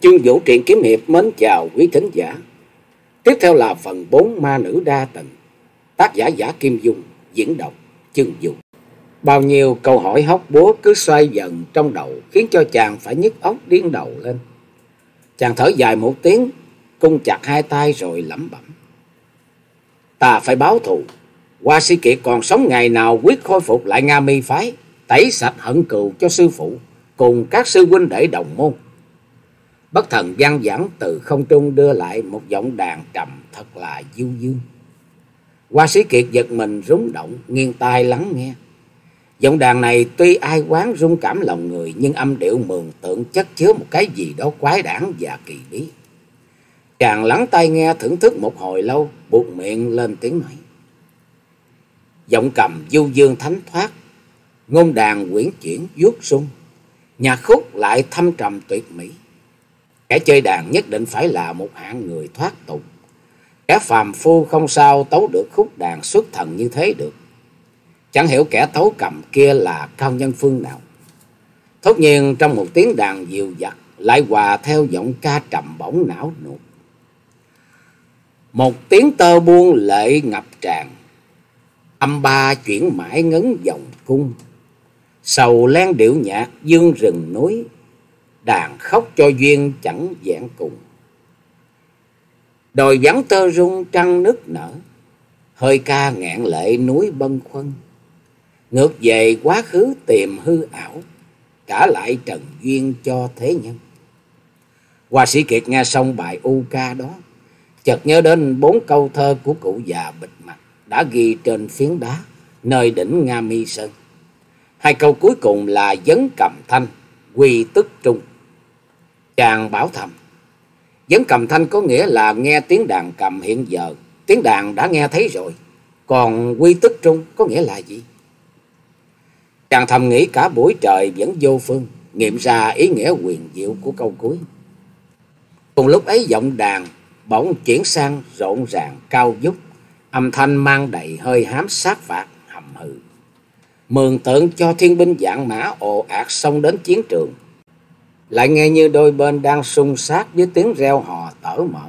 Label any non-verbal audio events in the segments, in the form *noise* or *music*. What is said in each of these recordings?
Chương Vũ truyện kiếm hiệp mến chào quý thính giả. Tiếp theo là phần 4 ma nữ đa tình. Tác giả giả Kim Dung, diễn đọc Chương Vũ. Bao nhiêu câu hỏi hóc búa cứ xoay dần trong đầu khiến cho chàng phải nhức óc điên đầu lên. Chàng thở dài một tiếng, cung chặt hai tay rồi lẩm bẩm. Ta phải báo thù. Hoa sĩ kiệt còn sống ngày nào quyết khôi phục lại Nga mi phái, tẩy sạch hận cừu cho sư phụ, cùng các sư huynh đệ đồng môn. Bất thần văn giảng từ không trung đưa lại một giọng đàn trầm thật là du dương. Hoa sĩ kiệt giật mình rúng động, nghiêng tai lắng nghe. Giọng đàn này tuy ai quán rung cảm lòng người nhưng âm điệu mường tượng chất chứa một cái gì đó quái đản và kỳ bí. Chàng lắng tai nghe thưởng thức một hồi lâu, buộc miệng lên tiếng nói. Giọng cầm du dương thánh thoát, ngôn đàn quyển chuyển vuốt sung, nhạc khúc lại thâm trầm tuyệt mỹ. Kẻ chơi đàn nhất định phải là một hạng người thoát tục. Kẻ phàm phu không sao tấu được khúc đàn xuất thần như thế được. Chẳng hiểu kẻ tấu cầm kia là cao nhân phương nào. Thốt nhiên trong một tiếng đàn dịu dặt lại hòa theo giọng ca trầm bổng não nuột. Một tiếng tơ buông lệ ngập tràn, âm ba chuyển mãi ngấn dòng cung. Sầu len điệu nhạc dương rừng núi, đàn khóc cho duyên chẳng vẹn cùng. Đồi vắng tơ rung trăng nức nở, hơi ca ngạn lệ núi bân khuân. Ngược về quá khứ tìm hư ảo, trả lại trần duyên cho thế nhân. Hoa sĩ Kiệt nghe xong bài u ca đó, chợt nhớ đến bốn câu thơ của cụ già bịt mặt đã ghi trên phiến đá nơi đỉnh Nga Mi Sơn. Hai câu cuối cùng là vấn cầm thanh, quy tức trung. Chàng bảo thầm, vấn cầm thanh có nghĩa là nghe tiếng đàn cầm hiện giờ, tiếng đàn đã nghe thấy rồi. Còn quy tức trung có nghĩa là gì? Chàng thầm nghĩ cả buổi trời vẫn vô phương, nghiệm ra ý nghĩa quyền diệu của câu cuối. Cùng lúc ấy giọng đàn bỗng chuyển sang rộn ràng cao vút, âm thanh mang đầy hơi hám sát phạt hầm hừ. Mường tượng cho thiên binh dạng mã ồ ạt xông đến chiến trường. Lại nghe như đôi bên đang xung sát với tiếng reo hò tở mở,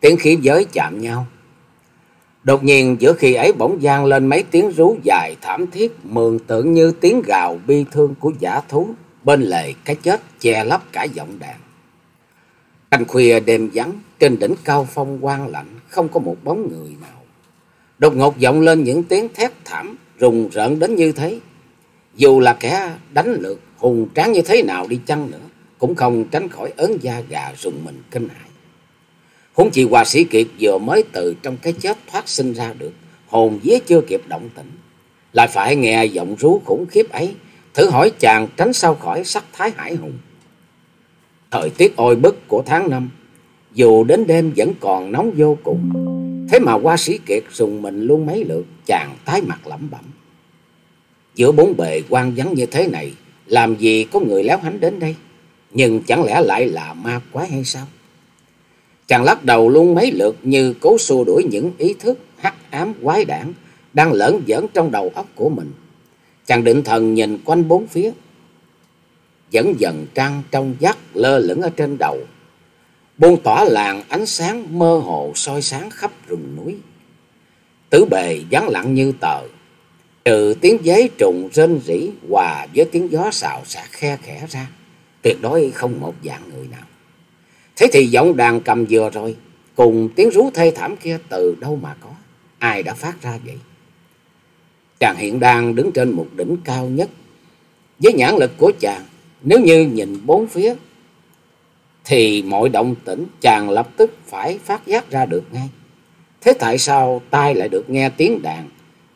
tiếng khí giới chạm nhau. Đột nhiên giữa khi ấy bỗng vang lên mấy tiếng rú dài thảm thiết, mường tượng như tiếng gào bi thương của giả thú bên lề cái chết che lấp cả giọng đàn. Canh khuya đêm vắng, trên đỉnh cao phong quang lạnh, không có một bóng người nào. Đột ngột vọng lên những tiếng thét thảm, rùng rợn đến như thế. Dù là kẻ đánh lượt hùng tráng như thế nào đi chăng nữa, cũng không tránh khỏi ớn da gà rùng mình kinh hãi. Huống chi hòa sĩ Kiệt vừa mới từ trong cái chết thoát sinh ra được, hồn vía chưa kịp động tĩnh. Lại phải nghe giọng rú khủng khiếp ấy, thử hỏi chàng tránh sao khỏi sắc thái hải hùng. Thời tiết oi bức của tháng năm, dù đến đêm vẫn còn nóng vô cùng. Thế mà hoa sĩ Kiệt dùng mình luôn mấy lượt, chàng tái mặt lẩm bẩm. Giữa bốn bề quan vắng như thế này, làm gì có người léo hánh đến đây? Nhưng chẳng lẽ lại là ma quái hay sao? Chàng lắc đầu luôn mấy lượt như cố xua đuổi những ý thức hắc ám quái đản đang lởn vởn trong đầu óc của mình. Chàng định thần nhìn quanh bốn phía. Dần dần trăng trong vắt lơ lửng ở trên đầu. Buông tỏa làng ánh sáng mơ hồ soi sáng khắp rừng núi. Tứ bề vắng lặng như tờ. Trừ tiếng giấy trùng rên rỉ hòa với tiếng gió xào xạc khe khẽ ra. Tuyệt đối không một dạng người nào. Thế thì giọng đàn cầm vừa rồi, cùng tiếng rú thê thảm kia từ đâu mà có, ai đã phát ra vậy? Chàng hiện đang đứng trên một đỉnh cao nhất. Với nhãn lực của chàng, nếu như nhìn bốn phía, thì mọi động tĩnh chàng lập tức phải phát giác ra được ngay. Thế tại sao tai lại được nghe tiếng đàn,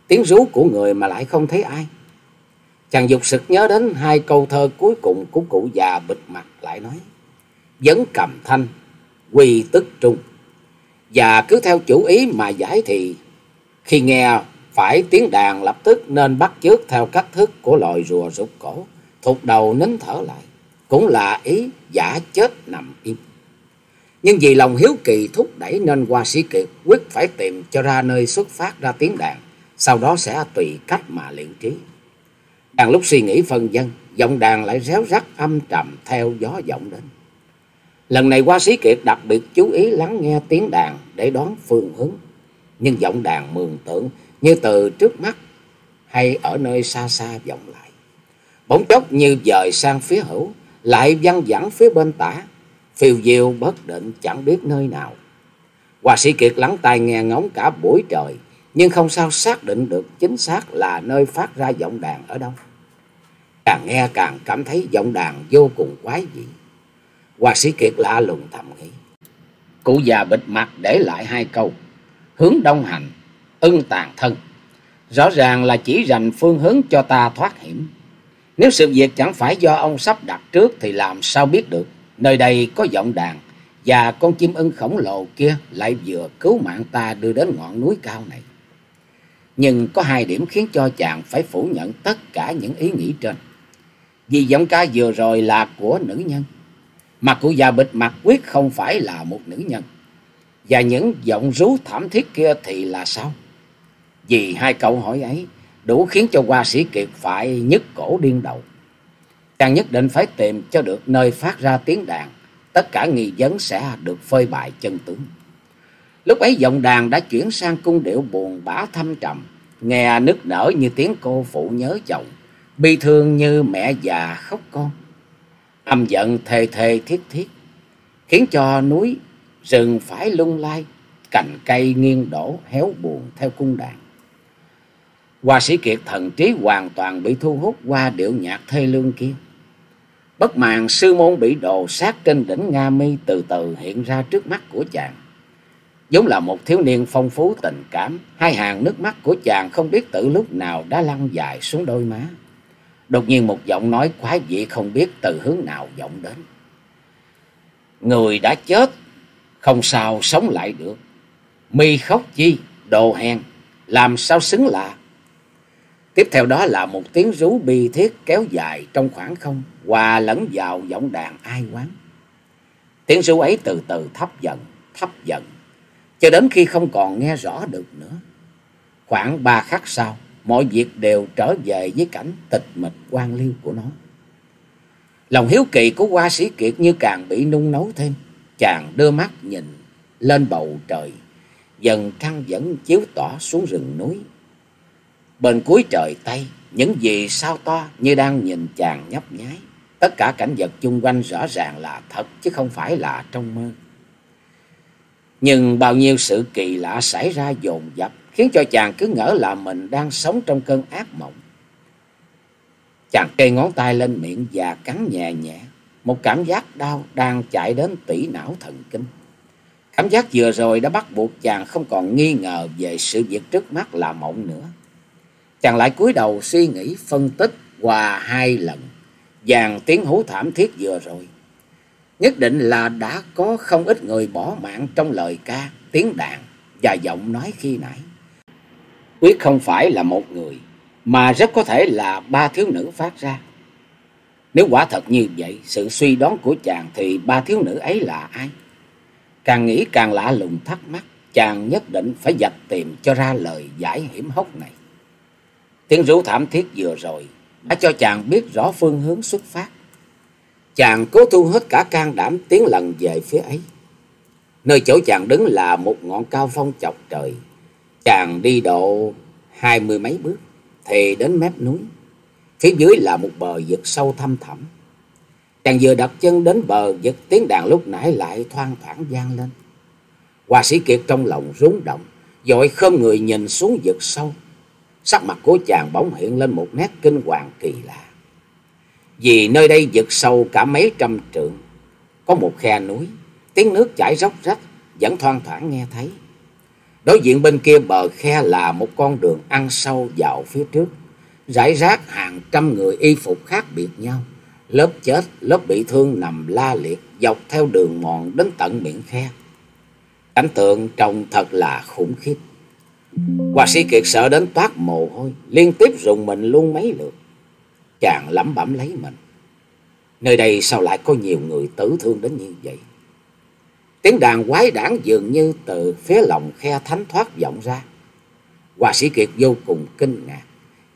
tiếng rú của người mà lại không thấy ai? Chàng dục sực nhớ đến hai câu thơ cuối cùng của cụ già bịt mặt lại nói vấn cầm thanh, quy tức trung. Và cứ theo chủ ý mà giải thì khi nghe phải tiếng đàn lập tức nên bắt chước theo cách thức của loài rùa rụt cổ, thụt đầu nín thở lại, cũng là ý giả chết nằm im. Nhưng vì lòng hiếu kỳ thúc đẩy nên hoa sĩ kiệt quyết phải tìm cho ra nơi xuất phát ra tiếng đàn, sau đó sẽ tùy cách mà luyện trí. Đang lúc suy nghĩ phân dân, giọng đàn lại réo rắt âm trầm theo gió vọng đến. Lần này qua sĩ kiệt đặc biệt chú ý lắng nghe tiếng đàn để đoán phương hướng. Nhưng giọng đàn mường tượng như từ trước mắt hay ở nơi xa xa vọng lại. Bỗng chốc như dời sang phía hữu, lại văng vẳng phía bên tả, phiêu diêu bất định chẳng biết nơi nào. Hoa sĩ Kiệt lắng tai nghe ngóng cả buổi trời, nhưng không sao xác định được chính xác là nơi phát ra giọng đàn ở đâu. Càng nghe càng cảm thấy giọng đàn vô cùng quái dị. Hoa sĩ Kiệt lạ lùng thầm nghĩ. Cụ già bịt mặt để lại hai câu. Hướng đông hành, ưng tàn thân. Rõ ràng là chỉ rành phương hướng cho ta thoát hiểm. Nếu sự việc chẳng phải do ông sắp đặt trước thì làm sao biết được. Nơi đây có giọng đàn và con chim ưng khổng lồ kia lại vừa cứu mạng ta đưa đến ngọn núi cao này. Nhưng có hai điểm khiến cho chàng phải phủ nhận tất cả những ý nghĩ trên. Vì giọng ca vừa rồi là của nữ nhân. Mà cụ già bịt mặt quyết không phải là một nữ nhân. Và những giọng rú thảm thiết kia thì là sao? Vì hai câu hỏi ấy đủ khiến cho hoa sĩ kiệt phải nhức cổ điên đầu. Chàng nhất định phải tìm cho được nơi phát ra tiếng đàn, tất cả nghi vấn sẽ được phơi bại chân tướng. Lúc ấy giọng đàn đã chuyển sang cung điệu buồn bã thâm trầm, nghe nức nở như tiếng cô phụ nhớ chồng, bi thương như mẹ già khóc con. Âm giận thề thề thiết thiết, khiến cho núi rừng phải lung lay, cành cây nghiêng đổ héo buồn theo cung đàn. Hoa sĩ kiệt thần trí hoàn toàn bị thu hút qua điệu nhạc thê lương kia. Bất màn sư môn bị đồ sát trên đỉnh Nga mi từ từ hiện ra trước mắt của chàng vốn là một thiếu niên phong phú tình cảm, hai hàng nước mắt của chàng không biết từ lúc nào đã lăn dài xuống đôi má. Đột nhiên một giọng nói quái dị không biết từ hướng nào vọng đến. Người đã chết, không sao sống lại được. Mi khóc chi, đồ hèn, làm sao xứng lạ. Tiếp theo đó là một tiếng rú bi thiết kéo dài trong khoảng không, hòa lẫn vào giọng đàn ai quán. Tiếng rú ấy từ từ thấp dần, thấp dần, cho đến khi không còn nghe rõ được nữa. Khoảng ba khắc sau, mọi việc đều trở về với cảnh tịch mịch quan liêu của nó. Lòng hiếu kỳ của hoa sĩ kiệt như càng bị nung nấu thêm. Chàng đưa mắt nhìn lên bầu trời, dần trăng vẫn chiếu tỏ xuống rừng núi. Bên cuối trời Tây, những gì sao to như đang nhìn chàng nhấp nháy. Tất cả cảnh vật chung quanh rõ ràng là thật chứ không phải là trong mơ. Nhưng bao nhiêu sự kỳ lạ xảy ra dồn dập khiến cho chàng cứ ngỡ là mình đang sống trong cơn ác mộng. Chàng kê ngón tay lên miệng và cắn nhẹ nhẹ. Một cảm giác đau đang chạy đến tỉ não thần kinh. Cảm giác vừa rồi đã bắt buộc chàng không còn nghi ngờ về sự việc trước mắt là mộng nữa. Chàng lại cúi đầu suy nghĩ phân tích qua hai lần dàn tiếng hú thảm thiết vừa rồi. Nhất định là đã có không ít người bỏ mạng trong lời ca, tiếng đàn và giọng nói khi nãy. Quyết không phải là một người, mà rất có thể là ba thiếu nữ phát ra. Nếu quả thật như vậy, sự suy đoán của chàng thì ba thiếu nữ ấy là ai? Càng nghĩ càng lạ lùng thắc mắc, chàng nhất định phải dạch tìm cho ra lời giải hiểm hóc này. Tiếng rú thảm thiết vừa rồi đã cho chàng biết rõ phương hướng xuất phát. Chàng cố thu hết cả can đảm tiến lần về phía ấy. Nơi chỗ chàng đứng là một ngọn cao phong chọc trời. Chàng đi độ hai mươi mấy bước thì đến mép núi. Phía dưới là một bờ vực sâu thăm thẳm. Chàng vừa đặt chân đến bờ vực tiếng đàn lúc nãy lại thoang thoảng vang lên. Hoa sĩ Kiệt trong lòng rúng động, dội khom người nhìn xuống vực sâu. Sắc mặt của chàng bỗng hiện lên một nét kinh hoàng kỳ lạ. Vì nơi đây vực sâu cả mấy trăm trượng, có một khe núi, tiếng nước chảy róc rách, vẫn thoang thoảng nghe thấy. Đối diện bên kia bờ khe là một con đường ăn sâu vào phía trước, rải rác hàng trăm người y phục khác biệt nhau, lớp chết, lớp bị thương nằm la liệt dọc theo đường mòn đến tận miệng khe. Cảnh tượng trông thật là khủng khiếp. Hoa sĩ kiệt sợ đến toát mồ hôi, liên tiếp rùng mình luôn mấy lượt. Chàng lẩm bẩm lấy mình. Nơi đây sao lại có nhiều người tử thương đến như vậy? Tiếng đàn quái đản dường như từ phía lòng khe thánh thoát vọng ra. hòa sĩ kiệt vô cùng kinh ngạc.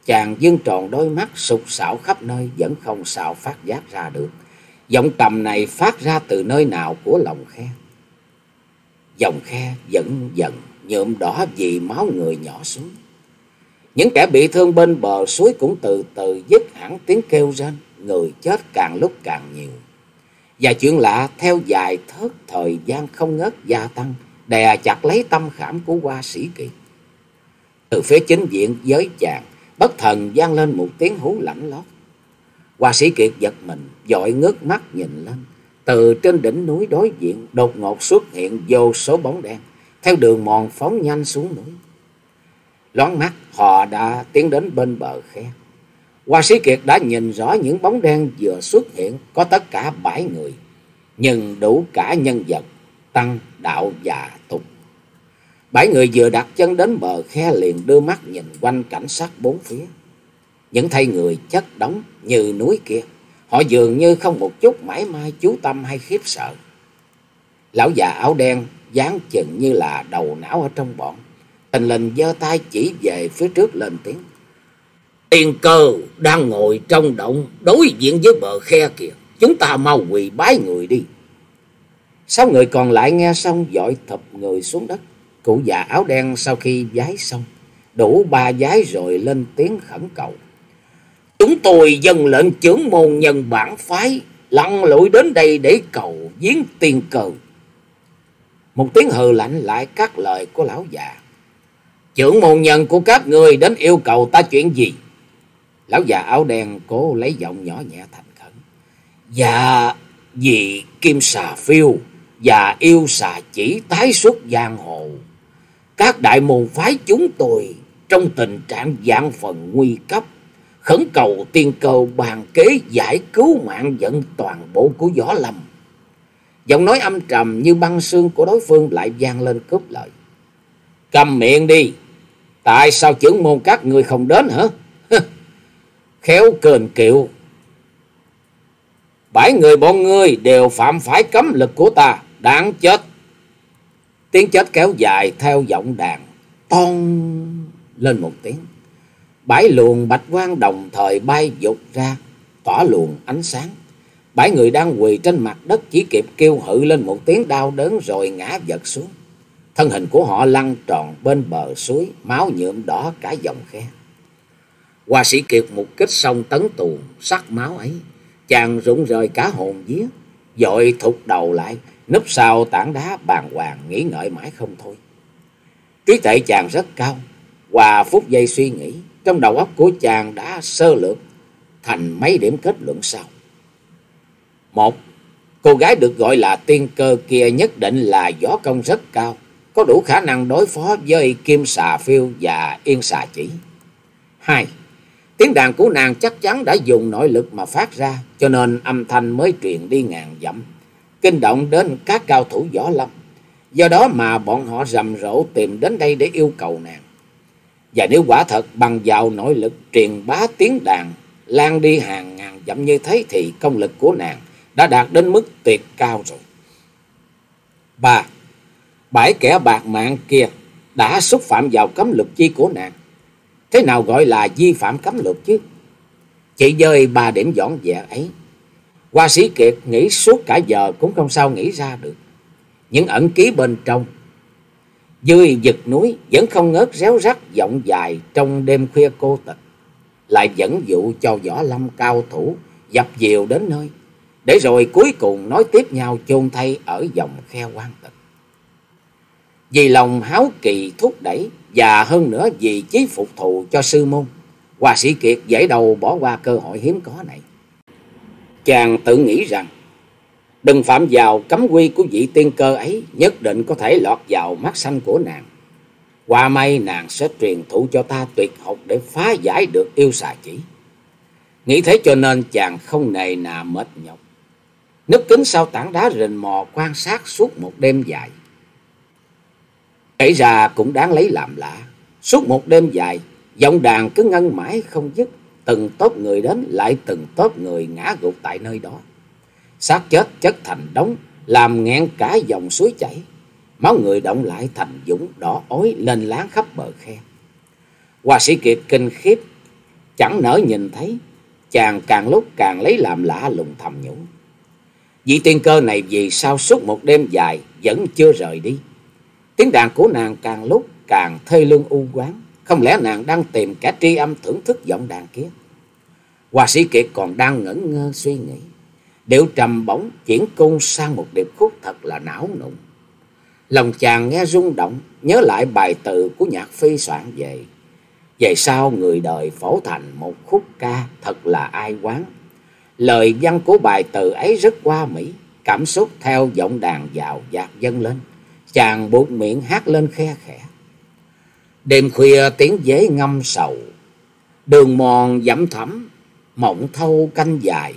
Chàng dương tròn đôi mắt sụp sạo khắp nơi vẫn không sao phát giác ra được. Giọng trầm này phát ra từ nơi nào của lòng khe. Dòng khe vẫn dần nhuộm đỏ vì máu người nhỏ xuống. Những kẻ bị thương bên bờ suối cũng từ từ dứt hẳn tiếng kêu rên, người chết càng lúc càng nhiều. Và chuyện lạ theo dài thớt thời gian không ngớt gia tăng, đè chặt lấy tâm khảm của hoa sĩ kiệt. Từ phía chính diện giới chàng, bất thần vang lên một tiếng hú lạnh lót. Hoa sĩ kiệt giật mình, dội ngước mắt nhìn lên. Từ trên đỉnh núi đối diện, đột ngột xuất hiện vô số bóng đen, theo đường mòn phóng nhanh xuống núi. Lón mắt, họ đã tiến đến bên bờ khe. Hoa sĩ kiệt đã nhìn rõ những bóng đen vừa xuất hiện, có tất cả bảy người, nhưng đủ cả nhân vật, tăng, đạo và tục. Bảy người vừa đặt chân đến bờ khe liền đưa mắt nhìn quanh cảnh sát bốn phía. Những thay người chất đóng như núi kia, họ dường như không một chút mãi mai chú tâm hay khiếp sợ. Lão già áo đen dáng chừng như là đầu não ở trong bọn. Tình lình giơ tay chỉ về phía trước lên tiếng. Tiền cơ đang ngồi trong động đối diện với bờ khe kìa. Chúng ta mau quỳ bái người đi. Sáu người còn lại nghe xong dội thập người xuống đất. Cụ già áo đen sau khi giái xong, đủ ba giái rồi lên tiếng khẩn cầu. Chúng tôi dân lệnh trưởng môn nhân bản phái, lặn lội đến đây để cầu giếng tiền cờ. Một tiếng hừ lạnh lại các lời của lão già. Trưởng môn nhân của các người đến yêu cầu ta chuyện gì? Lão già áo đen cố lấy giọng nhỏ nhẹ thành khẩn. Dạ, vì kim xà phiêu và yêu xà chỉ tái xuất giang hồ. Các đại môn phái chúng tôi trong tình trạng dạng phần nguy cấp. Khẩn cầu tiên cơ bàn kế giải cứu mạng dẫn toàn bộ của Võ Lâm. Giọng nói âm trầm như băng xương của đối phương lại vang lên cướp lời. Cầm miệng đi. Tại sao trưởng môn các người không đến hả? Khéo cờn kiệu. Bảy người bọn ngươi đều phạm phải cấm lực của ta. Đáng chết. Tiếng chết kéo dài theo giọng đàn. Ton lên một tiếng. Bảy luồng bạch quang đồng thời bay dục ra. Tỏa luồng ánh sáng. Bảy người đang quỳ trên mặt đất chỉ kịp kêu hự lên một tiếng đau đớn rồi ngã vật xuống. Thân hình của họ lăn tròn bên bờ suối, máu nhuộm đỏ cả dòng khe. Hoa sĩ Kiệt một kích xong tấn tù, sắc máu ấy. Chàng rụng rời cả hồn vía, dội thụt đầu lại, núp sau tảng đá bàng hoàng nghĩ ngợi mãi không thôi. Trí tuệ chàng rất cao, qua phút giây suy nghĩ, trong đầu óc của chàng đã sơ lược thành mấy điểm kết luận sau. Một, cô gái được gọi là tiên cơ kia nhất định là võ công rất cao, có đủ khả năng đối phó với kim xà phiêu và yên xà chỉ. Hai, tiếng đàn của nàng chắc chắn đã dùng nội lực mà phát ra, cho nên âm thanh mới truyền đi ngàn dặm, kinh động đến các cao thủ võ lâm. Do đó mà bọn họ rầm rộ tìm đến đây để yêu cầu nàng. Và nếu quả thật bằng vào nội lực truyền bá tiếng đàn lan đi hàng ngàn dặm như thế thì công lực của nàng đã đạt đến mức tuyệt cao rồi. 3 bảy kẻ bạc mạng kia đã xúc phạm vào cấm lực chi của nàng. Thế nào gọi là vi phạm cấm lực chứ? chị dơi ba điểm dọn dẹ ấy. Hoa sĩ Kiệt nghĩ suốt cả giờ cũng không sao nghĩ ra được. Những ẩn ký bên trong. Dưới giật núi vẫn không ngớt réo rắt giọng dài trong đêm khuya cô tịch. Lại dẫn dụ cho võ lâm cao thủ dập dìu đến nơi. Để rồi cuối cùng nói tiếp nhau chôn thay ở dòng khe quan tịch. Vì lòng háo kỳ thúc đẩy và hơn nữa vì chí phục thù cho sư môn, Hoa sĩ Kiệt dễ đầu bỏ qua cơ hội hiếm có này. Chàng tự nghĩ rằng, đừng phạm vào cấm quy của vị tiên cơ ấy, nhất định có thể lọt vào mắt xanh của nàng. Qua may nàng sẽ truyền thụ cho ta tuyệt học để phá giải được yêu xà chỉ. Nghĩ thế cho nên chàng không nề nà mệt nhọc nấp kính sau tảng đá rình mò quan sát suốt một đêm dài. Kể ra cũng đáng lấy làm lạ. Suốt một đêm dài, giọng đàn cứ ngân mãi không dứt, từng tốp người đến lại từng tốp người ngã gục tại nơi đó. xác chết chất thành đống, làm nghẹn cả dòng suối chảy. Máu người động lại thành dũng đỏ ối lên láng khắp bờ khe. Hoa sĩ Kiệt kinh khiếp, chẳng nỡ nhìn thấy, chàng càng lúc càng lấy làm lạ lùng thầm nhủ. Vị tiên cơ này vì sao suốt một đêm dài vẫn chưa rời đi. Tiếng đàn của nàng càng lúc càng thê lương u quán. Không lẽ nàng đang tìm cả tri âm thưởng thức giọng đàn kia? Hoa sĩ Kiệt còn đang ngẩn ngơ suy nghĩ. Điệu trầm bổng chuyển cung sang một điệp khúc thật là não nụng. Lòng chàng nghe rung động, nhớ lại bài từ của nhạc phi soạn về. Về sau người đời phổ thành một khúc ca thật là ai quán. Lời văn của bài từ ấy rất qua mỹ, cảm xúc theo giọng đàn vào dạt dâng lên. Chàng buộc miệng hát lên khe khẽ. Đêm khuya tiếng dế ngâm sầu, đường mòn dẫm thẳm, mộng thâu canh dài.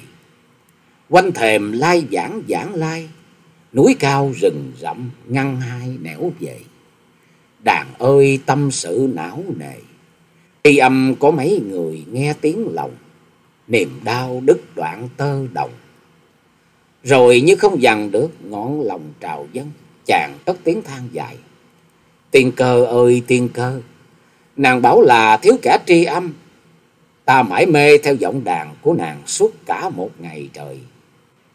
Quanh thềm lai giảng giảng lai, núi cao rừng rậm ngăn hai nẻo về. Đàn ơi tâm sự não nề, đi âm có mấy người nghe tiếng lòng, niềm đau đứt đoạn tơ đồng. Rồi như không dằn được ngọn lòng trào dâng, chàng cất tiếng than dài. Tiên cơ ơi tiên cơ, nàng bảo là thiếu cả tri âm. Ta mãi mê theo giọng đàn của nàng suốt cả một ngày trời.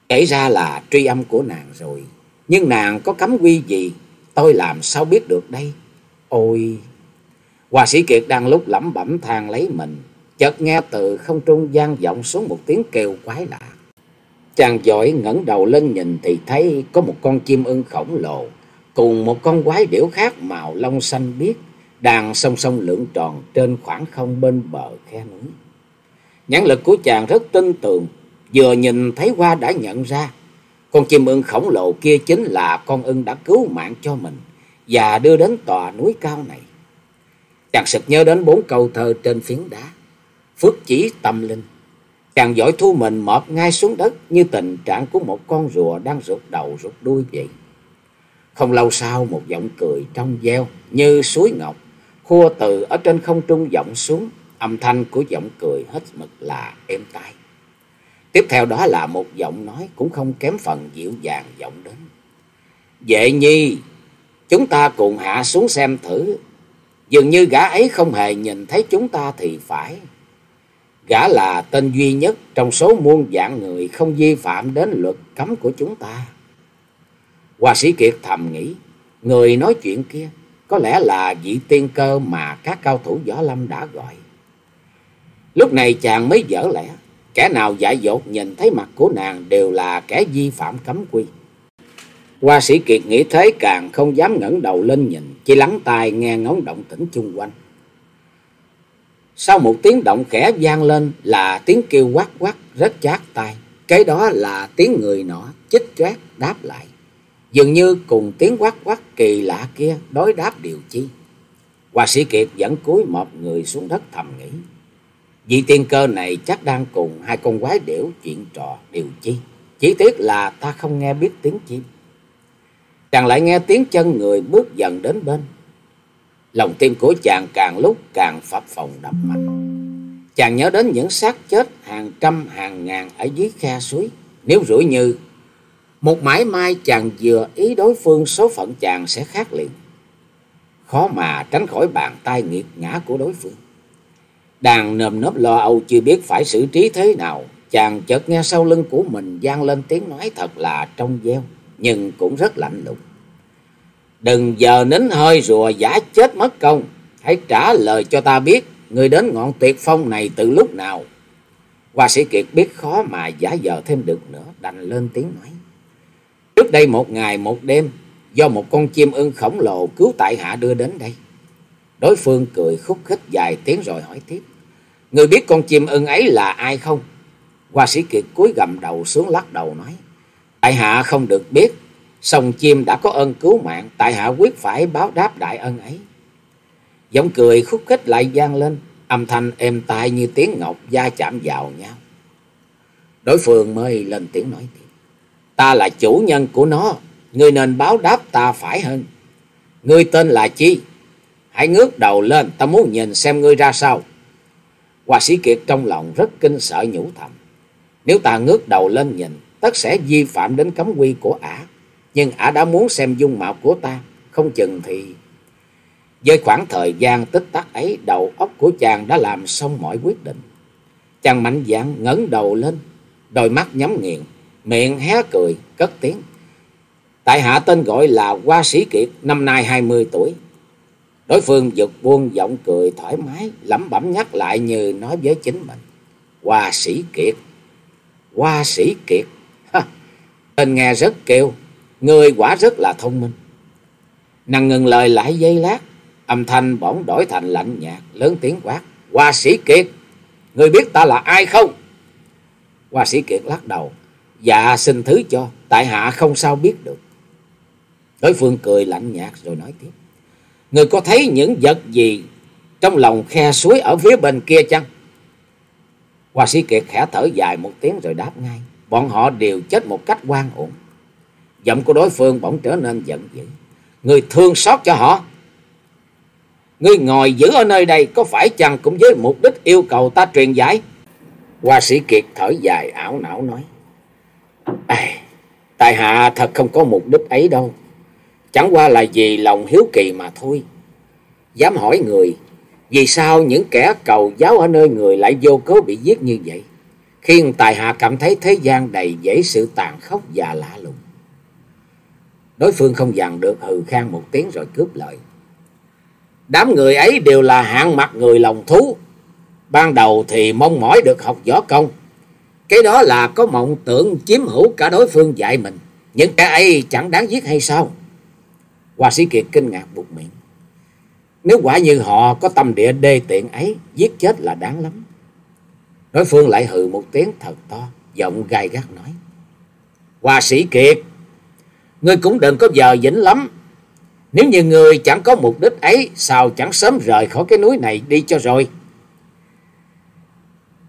Kể ra là tri âm của nàng rồi, nhưng nàng có cấm quy gì, tôi làm sao biết được đây? Ôi! Hòa sĩ Kiệt đang lúc lẩm bẩm than lấy mình, chợt nghe từ không trung gian vọng xuống một tiếng kêu quái lạ. Chàng giỏi ngẩng đầu lên nhìn thì thấy có một con chim ưng khổng lồ cùng một con quái điểu khác màu lông xanh biếc đang song song lượn tròn trên khoảng không bên bờ khe núi. Nhãn lực của chàng rất tin tưởng, vừa nhìn thấy qua đã nhận ra con chim ưng khổng lồ kia chính là con ưng đã cứu mạng cho mình và đưa đến tòa núi cao này. Chàng sực nhớ đến bốn câu thơ trên phiến đá. Phước chỉ tâm linh. Chàng giỏi thu mình mọt ngay xuống đất như tình trạng của một con rùa đang rụt đầu rụt đuôi vậy. Không lâu sau một giọng cười trong veo như suối ngọc, khua từ ở trên không trung vọng xuống, âm thanh của giọng cười hết mực là êm tai. Tiếp theo đó là một giọng nói cũng không kém phần dịu dàng vọng đến. Vệ nhi, chúng ta cùng hạ xuống xem thử. Dường như gã ấy không hề nhìn thấy chúng ta thì phải. Gã là tên duy nhất trong số muôn dạng người không vi phạm đến luật cấm của chúng ta. Hoa sĩ Kiệt thầm nghĩ, người nói chuyện kia có lẽ là vị tiên cơ mà các cao thủ võ lâm đã gọi. Lúc này chàng mới dở lẽ, kẻ nào dại dột nhìn thấy mặt của nàng đều là kẻ vi phạm cấm quy. Hoa sĩ Kiệt nghĩ thế càng không dám ngẩng đầu lên nhìn, chỉ lắng tai nghe ngóng động tĩnh chung quanh. Sau một tiếng động khẽ vang lên là tiếng kêu quát quát rất chát tai. Cái đó là tiếng người nọ chích choát đáp lại. Dường như cùng tiếng quát quát kỳ lạ kia đối đáp điều chi. Hoa sĩ Kiệt vẫn cúi một người xuống đất thầm nghĩ. Vị tiên cơ này chắc đang cùng hai con quái điểu chuyện trò điều chi. Chỉ tiếc là ta không nghe biết tiếng chim. Chàng lại nghe tiếng chân người bước dần đến bên. Lòng tim của chàng càng lúc càng phập phồng đập mạnh. Chàng nhớ đến những xác chết hàng trăm hàng ngàn ở dưới khe suối. Nếu rủi như một mãi mai chàng vừa ý đối phương số phận chàng sẽ khác liền. Khó mà tránh khỏi bàn tay nghiệt ngã của đối phương. Đàn nơm nớp lo âu chưa biết phải xử trí thế nào. Chàng chợt nghe sau lưng của mình vang lên tiếng nói thật là trong veo, nhưng cũng rất lạnh lùng. Đừng giờ nín hơi rùa giả chết mất công. Hãy trả lời cho ta biết, người đến ngọn tuyệt phong này từ lúc nào. Hoa sĩ Kiệt biết khó mà giả dờ thêm được nữa, đành lên tiếng nói. Trước đây một ngày một đêm, do một con chim ưng khổng lồ cứu tại hạ đưa đến đây. Đối phương cười khúc khích dài tiếng rồi hỏi tiếp. Người biết con chim ưng ấy là ai không? Hoa sĩ Kiệt cúi gầm đầu xuống lắc đầu nói. Tại hạ không được biết. Sông chim đã có ơn cứu mạng. Tại hạ quyết phải báo đáp đại ân ấy. Giọng cười khúc khích lại vang lên. Âm thanh êm tai như tiếng ngọc da chạm vào nhau. Đối phương mới lên tiếng nói tiếp. Ta là chủ nhân của nó. Ngươi nên báo đáp ta phải hơn. Ngươi tên là chi? Hãy ngước đầu lên. Ta muốn nhìn xem ngươi ra sao. Hoa sĩ Kiệt trong lòng rất kinh sợ nhủ thầm. Nếu ta ngước đầu lên nhìn, tất sẽ vi phạm đến cấm quy của ả. Nhưng ả đã muốn xem dung mạo của ta, không chừng thì... Với khoảng thời gian tích tắc ấy, đầu óc của chàng đã làm xong mọi quyết định. Chàng mạnh dạn ngẩng đầu lên, đôi mắt nhắm nghiền, miệng hé cười, cất tiếng. Tại hạ tên gọi là Hoa Sĩ Kiệt, năm nay hai mươi tuổi. Đối phương giật buông giọng cười thoải mái, lẩm bẩm nhắc lại như nói với chính mình. Hoa Sĩ Kiệt, Hoa Sĩ Kiệt, ha, tên nghe rất kêu, người quả rất là thông minh. Nàng ngừng lời lại giây lát, âm thanh bỗng đổi thành lạnh nhạt, lớn tiếng quát. Hoa Sĩ Kiệt, người biết ta là ai không? Hoa Sĩ Kiệt lắc đầu. Dạ xin thứ cho, tại hạ không sao biết được. Đối phương cười lạnh nhạt rồi nói tiếp. Người có thấy những vật gì trong lòng khe suối ở phía bên kia chăng? Hoa sĩ Kiệt khẽ thở dài một tiếng rồi đáp ngay. Bọn họ đều chết một cách quan ổn. Giọng của đối phương bỗng trở nên giận dữ. Người thương xót cho họ. Ngươi ngồi giữ ở nơi đây có phải chăng cũng với mục đích yêu cầu ta truyền giải? Hoa sĩ Kiệt thở dài ảo não nói. À, tại hạ thật không có mục đích ấy đâu. Chẳng qua là vì lòng hiếu kỳ mà thôi. Dám hỏi người, vì sao những kẻ cầu giáo ở nơi người lại vô cớ bị giết như vậy? Khiến tài hạ cảm thấy thế gian đầy dễ sự tàn khốc và lạ lùng. Đối phương không dằn được hừ khang một tiếng rồi cướp lời. Đám người ấy đều là hạng mặt người lòng thú. Ban đầu thì mong mỏi được học võ công. Cái đó là có mộng tưởng chiếm hữu cả đối phương dạy mình. Những kẻ ấy chẳng đáng giết hay sao? Hoa sĩ Kiệt kinh ngạc buộc miệng. Nếu quả như họ có tâm địa đê tiện ấy, giết chết là đáng lắm. Đối phương lại hừ một tiếng thật to, giọng gai gắt nói. Hoa sĩ Kiệt, ngươi cũng đừng có giờ dĩnh lắm. Nếu như ngươi chẳng có mục đích ấy, sao chẳng sớm rời khỏi cái núi này đi cho rồi.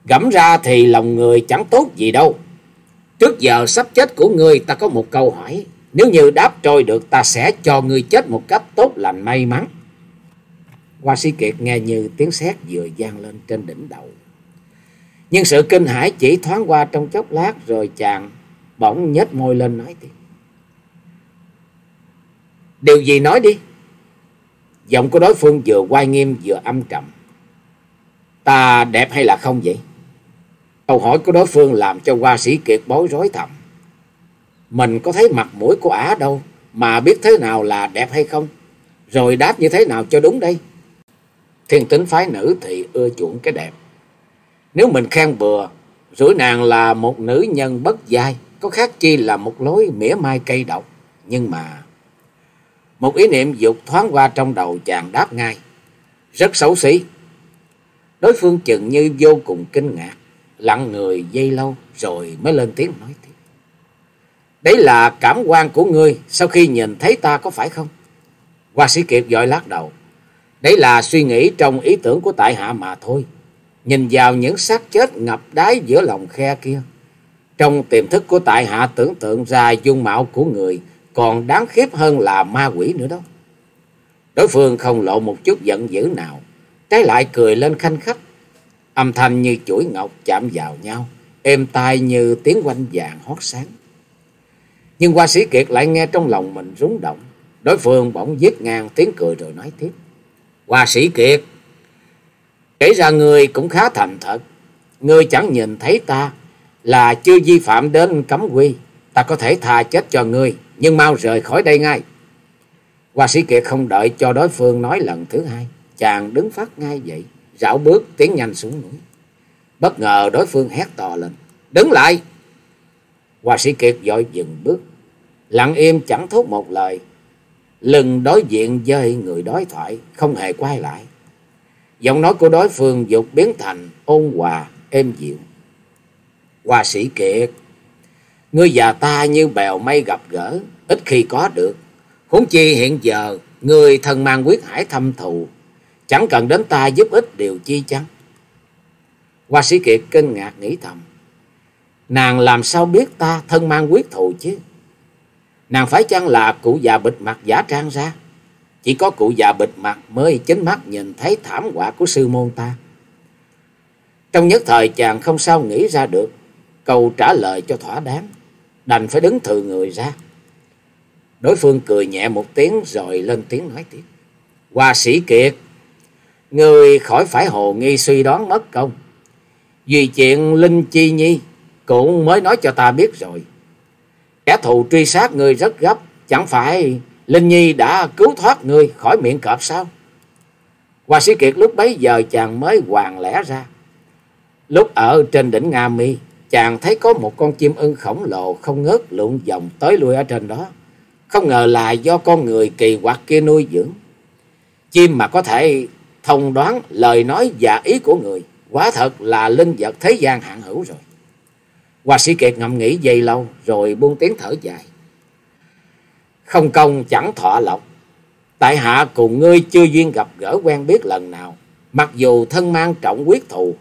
Gẫm ra thì lòng người chẳng tốt gì đâu. Trước giờ sắp chết của ngươi ta có một câu hỏi. Nếu như đáp trôi được ta sẽ cho ngươi chết một cách tốt lành may mắn. Hoa sĩ Kiệt nghe như tiếng sét vừa vang lên trên đỉnh đầu. Nhưng sự kinh hãi chỉ thoáng qua trong chốc lát rồi chàng bỗng nhếch môi lên nói tiếp. Điều gì nói đi? Giọng của đối phương vừa quay nghiêm vừa âm trầm. Ta đẹp hay là không vậy? Câu hỏi của đối phương làm cho hoa sĩ Kiệt bối rối thầm. Mình có thấy mặt mũi của ả đâu mà biết thế nào là đẹp hay không? Rồi đáp như thế nào cho đúng đây? Thiên tính phái nữ thì ưa chuộng cái đẹp. Nếu mình khen bừa, rủi nàng là một nữ nhân bất giai, có khác chi là một lối mỉa mai cây độc. Nhưng mà, một ý niệm dục thoáng qua trong đầu chàng đáp ngay. Rất xấu xí. Đối phương chừng như vô cùng kinh ngạc, lặng người dây lâu rồi mới lên tiếng nói tiếp. Đấy là cảm quan của ngươi sau khi nhìn thấy ta có phải không? Hoa sĩ Kiệt dội lắc đầu. Đấy là suy nghĩ trong ý tưởng của tại hạ mà thôi. Nhìn vào những xác chết ngập đáy giữa lòng khe kia. Trong tiềm thức của tại hạ tưởng tượng ra dung mạo của người còn đáng khiếp hơn là ma quỷ nữa đó. Đối phương không lộ một chút giận dữ nào. Trái lại cười lên khanh khách. Âm thanh như chuỗi ngọc chạm vào nhau. Êm tai như tiếng quanh vàng hót sáng. Nhưng hoa sĩ Kiệt lại nghe trong lòng mình rúng động. Đối phương bỗng giết ngang tiếng cười rồi nói tiếp. Hoa sĩ Kiệt, kể ra người cũng khá thành thật. Ngươi chẳng nhìn thấy ta là chưa vi phạm đến cấm quy. Ta có thể tha chết cho ngươi, nhưng mau rời khỏi đây ngay. Hoa sĩ Kiệt không đợi cho đối phương nói lần thứ hai. Chàng đứng phát ngay vậy, rảo bước tiến nhanh xuống núi. Bất ngờ đối phương hét to lên. Đứng lại! Hoa sĩ Kiệt vội dừng bước. Lặng im chẳng thốt một lời lưng đối diện với người đối thoại, không hề quay lại. Giọng nói của đối phương dục biến thành ôn hòa, êm dịu. Hoa sĩ kiệt, ngươi và ta như bèo mây gặp gỡ, ít khi có được. Huống chi hiện giờ, người thân mang quyết hải thâm thù, chẳng cần đến ta giúp ích điều chi chăng? Hoa sĩ kiệt kinh ngạc nghĩ thầm. Nàng làm sao biết ta thân mang quyết thù chứ? Nàng phải chăng là cụ già bịt mặt giả trang ra? Chỉ có cụ già bịt mặt mới chính mắt nhìn thấy thảm họa của sư môn ta. Trong nhất thời chàng không sao nghĩ ra được câu trả lời cho thỏa đáng. Đành phải đứng thừ người ra. Đối phương cười nhẹ một tiếng rồi lên tiếng nói tiếp. Hoa sĩ Kiệt, người khỏi phải hồ nghi suy đoán mất công. Vì chuyện Linh Chi Nhi cũng mới nói cho ta biết rồi. Kẻ thù truy sát người rất gấp, chẳng phải Linh Nhi đã cứu thoát người khỏi miệng cọp sao? Hoa sĩ Kiệt lúc bấy giờ chàng mới hoàng lẽ ra. Lúc ở trên đỉnh Nga Mi, chàng thấy có một con chim ưng khổng lồ không ngớt lượn vòng tới lui ở trên đó. Không ngờ là do con người kỳ quặc kia nuôi dưỡng. Chim mà có thể thông đoán lời nói và ý của người, quả thật là linh vật thế gian hạng hữu rồi. Hoa sĩ Kiệt ngậm nghĩ dây lâu rồi buông tiếng thở dài. Không công chẳng thọ lộc. Tại hạ cùng ngươi chưa duyên gặp gỡ quen biết lần nào. Mặc dù thân mang trọng quyết thù.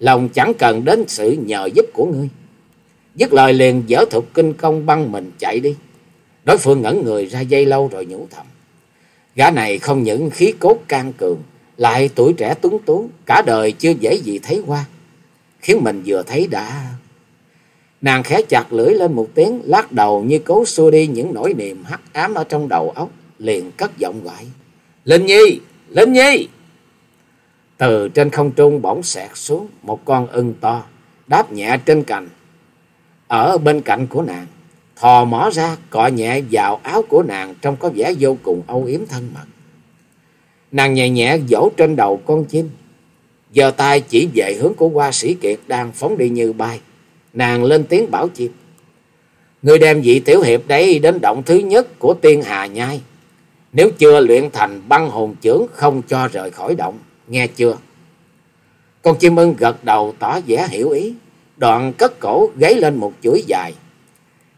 Lòng chẳng cần đến sự nhờ giúp của ngươi. Dứt lời liền dở thục kinh công băng mình chạy đi. Đối phương ngẩn người ra dây lâu rồi nhủ thầm. Gã này không những khí cốt can cường. Lại tuổi trẻ tuấn tú. Cả đời chưa dễ gì thấy qua. Khiến mình vừa thấy đã Nàng khẽ chặt lưỡi lên một tiếng, lắc đầu như cố xua đi những nỗi niềm hắc ám ở trong đầu óc, liền cất giọng gọi. Linh Nhi! Linh Nhi! Từ trên không trung bỗng xẹt xuống một con ưng to, đáp nhẹ trên cành. Ở bên cạnh của nàng, thò mỏ ra cọ nhẹ vào áo của nàng trông có vẻ vô cùng âu yếm thân mật. Nàng nhẹ nhẹ vỗ trên đầu con chim, giờ tay chỉ về hướng của hoa sĩ kiệt đang phóng đi như bay. Nàng lên tiếng bảo chim. Người đem vị tiểu hiệp đấy đến động thứ nhất của tiên hà nhai. Nếu chưa luyện thành băng hồn chưởng không cho rời khỏi động. Nghe chưa? Con chim ưng gật đầu tỏ vẻ hiểu ý. Đoạn cất cổ gáy lên một chuỗi dài.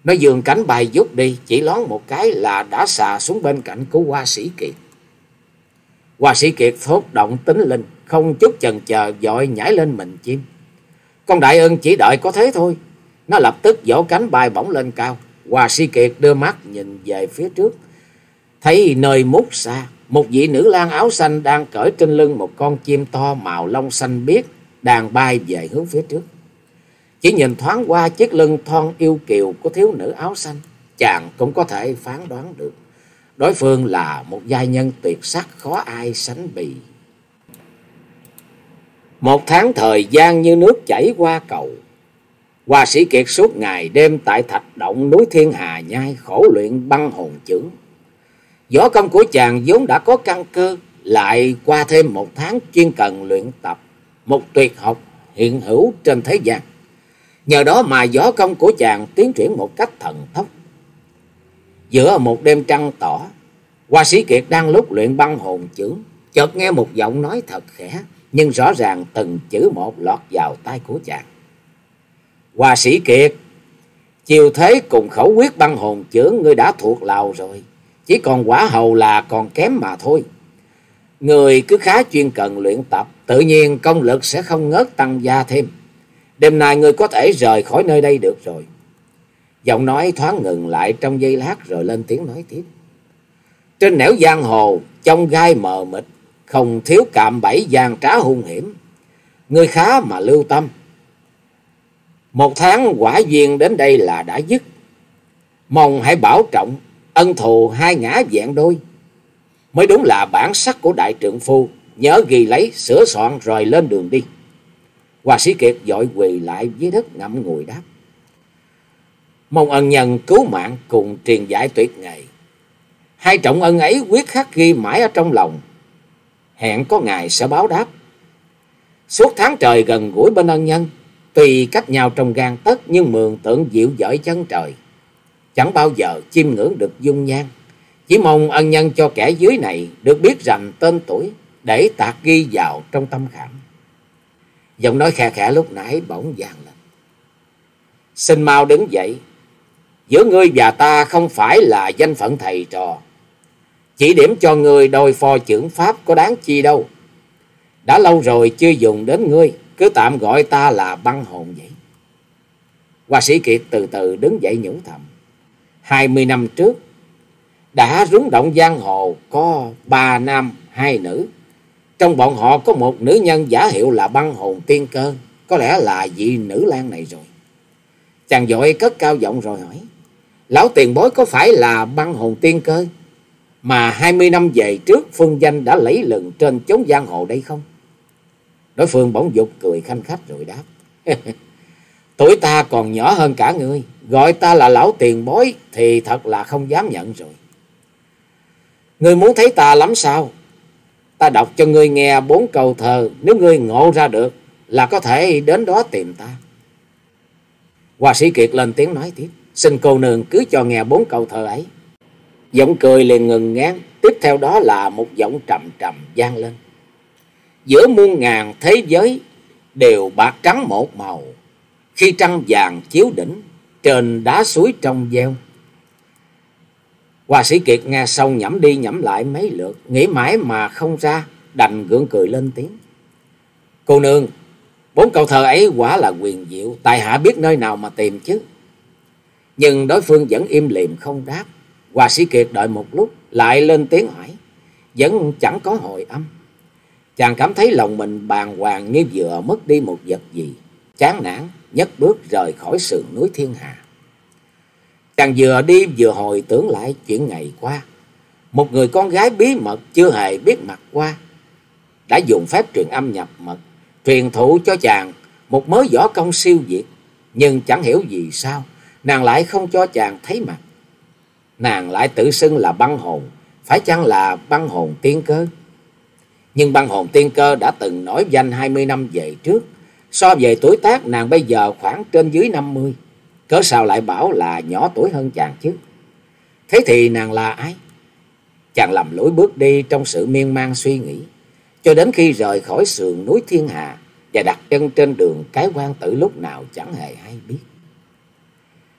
Nó dường cánh bay rút đi. Chỉ lón một cái là đã xà xuống bên cạnh của hoa sĩ kiệt. Hoa sĩ kiệt thốt động tính linh. Không chút chần chờ dội nhảy lên mình chim. Con đại ưng chỉ đợi có thế thôi. Nó lập tức vỗ cánh bay bổng lên cao. hoa sĩ kiệt đưa mắt nhìn về phía trước. Thấy nơi mút xa, một vị nữ lang áo xanh đang cởi trên lưng một con chim to màu lông xanh biếc đang bay về hướng phía trước. Chỉ nhìn thoáng qua chiếc lưng thon yêu kiều của thiếu nữ áo xanh, chàng cũng có thể phán đoán được. Đối phương là một giai nhân tuyệt sắc khó ai sánh bì. Một tháng thời gian như nước chảy qua cầu. Hoa sĩ kiệt suốt ngày đêm tại thạch động núi Thiên Hà Nhai khổ luyện băng hồn chưởng. Võ công của chàng vốn đã có căn cơ, lại qua thêm một tháng chuyên cần luyện tập, một tuyệt học hiện hữu trên thế gian. Nhờ đó mà võ công của chàng tiến triển một cách thần tốc. Giữa một đêm trăng tỏ, Hoa sĩ Kiệt đang lúc luyện băng hồn chưởng, chợt nghe một giọng nói thật khẽ nhưng rõ ràng từng chữ một lọt vào tay của chàng. Hòa sĩ Kiệt, chiều thế cùng khẩu quyết băng hồn chưởng ngươi đã thuộc lào rồi, chỉ còn quả hầu là còn kém mà thôi. Người cứ khá chuyên cần luyện tập, tự nhiên công lực sẽ không ngớt tăng gia thêm. Đêm nay người có thể rời khỏi nơi đây được rồi. Giọng nói thoáng ngừng lại trong giây lát rồi lên tiếng nói tiếp. Trên nẻo giang hồ, trong gai mờ mịt, không thiếu cạm bẫy gian trá hung hiểm. Người khá mà lưu tâm. Một tháng quả duyên đến đây là đã dứt. Mong hãy bảo trọng, ân thù hai ngã vẹn đôi. Mới đúng là bản sắc của đại trượng phu, nhớ ghi lấy, sửa soạn rồi lên đường đi. Hoa sĩ Kiệt vội quỳ lại dưới đất ngậm ngùi đáp. Mong ân nhân cứu mạng cùng truyền giải tuyệt nghề. Hai trọng ân ấy quyết khắc ghi mãi ở trong lòng, hẹn có ngày sẽ báo đáp. Suốt tháng trời gần gũi bên ân nhân, tùy cách nhau trong gan tất nhưng mường tượng dịu dõi chân trời. Chẳng bao giờ chiêm ngưỡng được dung nhan, chỉ mong ân nhân cho kẻ dưới này được biết rằng tên tuổi để tạc ghi vào trong tâm khảm. Giọng nói khẽ khẽ lúc nãy bỗng vàng lên. Xin mau đứng dậy, giữa ngươi và ta không phải là danh phận thầy trò chỉ điểm cho người đôi phò trưởng pháp có đáng chi đâu. Đã lâu rồi chưa dùng đến ngươi, cứ tạm gọi ta là băng hồn vậy. Hoa sĩ Kiệt từ từ đứng dậy nhủ thầm. Hai mươi năm trước, đã rúng động giang hồ có ba nam, hai nữ. Trong bọn họ có một nữ nhân giả hiệu là băng hồn tiên cơ, có lẽ là vị nữ lang này rồi. Chàng dội cất cao giọng rồi hỏi, lão tiền bối có phải là băng hồn tiên cơ? mà hai mươi năm về trước phương danh đã lấy lừng trên chốn giang hồ đây không? Đối phương bỗng dục cười khanh khách rồi đáp. *laughs* Tuổi ta còn nhỏ hơn cả ngươi, Gọi ta là lão tiền bối thì thật là không dám nhận rồi. Ngươi muốn thấy ta lắm sao? Ta đọc cho ngươi nghe bốn câu thơ, nếu ngươi ngộ ra được là có thể đến đó tìm ta. Hoa sĩ Kiệt lên tiếng nói tiếp, xin cô nương cứ cho nghe bốn câu thơ ấy. Giọng cười liền ngừng ngán, tiếp theo đó là một giọng trầm trầm vang lên. Giữa muôn ngàn thế giới đều bạc trắng một màu, khi trăng vàng chiếu đỉnh, trên đá suối trong gieo. hòa sĩ Kiệt nghe xong nhẩm đi nhẩm lại mấy lượt, nghĩ mãi mà không ra, đành gượng cười lên tiếng. Cô nương, bốn câu thơ ấy quả là quyền diệu, tài hạ biết nơi nào mà tìm chứ. Nhưng đối phương vẫn im lìm không đáp. hòa sĩ Kiệt đợi một lúc, lại lên tiếng hỏi, vẫn chẳng có hồi âm. Chàng cảm thấy lòng mình bàng hoàng như vừa mất đi một vật gì, chán nản, nhấc bước rời khỏi sườn núi thiên hà. Chàng vừa đi vừa hồi tưởng lại chuyện ngày qua. Một người con gái bí mật chưa hề biết mặt qua. Đã dùng phép truyền âm nhập mật. Truyền thụ cho chàng một mớ võ công siêu việt. Nhưng chẳng hiểu vì sao. Nàng lại không cho chàng thấy mặt. Nàng lại tự xưng là băng hồn. Phải chăng là băng hồn tiên cơ? Nhưng băng hồn tiên cơ đã từng nổi danh hai mươi năm về trước. So về tuổi tác, nàng bây giờ khoảng trên dưới năm mươi Cớ sao lại bảo là nhỏ tuổi hơn chàng chứ? Thế thì nàng là ai? Chàng lầm lỗi bước đi trong sự miên man suy nghĩ. Cho đến khi rời khỏi sườn núi thiên hà và đặt chân trên đường cái quan tử lúc nào chẳng hề hay biết.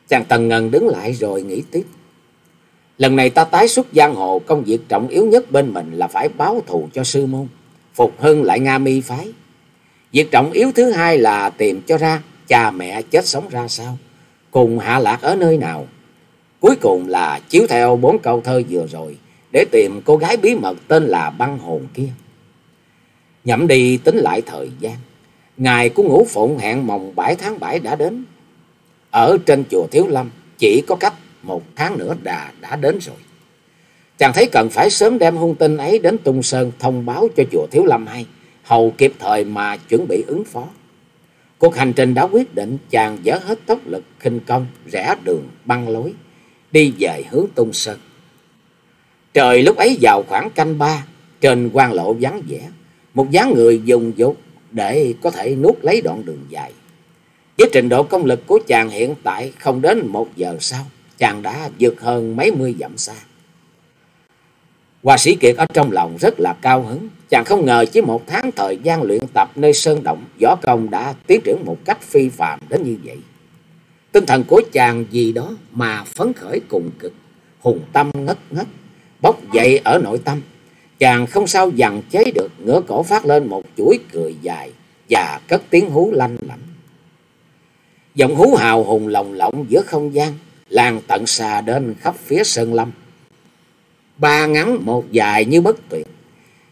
Chàng tần ngần đứng lại rồi nghĩ tiếp. Lần này ta tái xuất giang hồ, công việc trọng yếu nhất bên mình là phải báo thù cho sư môn. Phục hưng lại Nga mi phái. Việc trọng yếu thứ hai là tìm cho ra cha mẹ chết sống ra sao cùng hạ lạc ở nơi nào. Cuối cùng là chiếu theo bốn câu thơ vừa rồi để tìm cô gái bí mật tên là băng hồn kia. Nhậm đi tính lại thời gian. Ngày của ngũ phụng hẹn mồng 7 tháng 7 đã đến. Ở trên chùa Thiếu Lâm chỉ có cách một tháng nữa đà đã đến rồi. Chàng thấy cần phải sớm đem hung tin ấy đến Tung Sơn thông báo cho chùa Thiếu Lâm hay, hầu kịp thời mà chuẩn bị ứng phó. Cuộc hành trình đã quyết định chàng dỡ hết tốc lực khinh công, rẽ đường, băng lối, đi về hướng tung sơn. Trời lúc ấy vào khoảng canh ba, trên quan lộ vắng vẻ, một dáng người dùng dục để có thể nuốt lấy đoạn đường dài. Với trình độ công lực của chàng hiện tại, không đến một giờ sau, chàng đã vượt hơn mấy mươi dặm xa. Hòa sĩ Kiệt ở trong lòng rất là cao hứng. Chàng không ngờ chỉ một tháng thời gian luyện tập nơi sơn động, võ công đã tiến triển một cách phi phạm đến như vậy. Tinh thần của chàng gì đó mà phấn khởi cùng cực, hùng tâm ngất ngất, bốc dậy ở nội tâm. Chàng không sao dằn chế được, ngửa cổ phát lên một chuỗi cười dài và cất tiếng hú lanh lảnh. Giọng hú hào hùng lồng lộng giữa không gian, lan tận xa đến khắp phía sơn lâm ba ngắn một dài như bất tuyệt.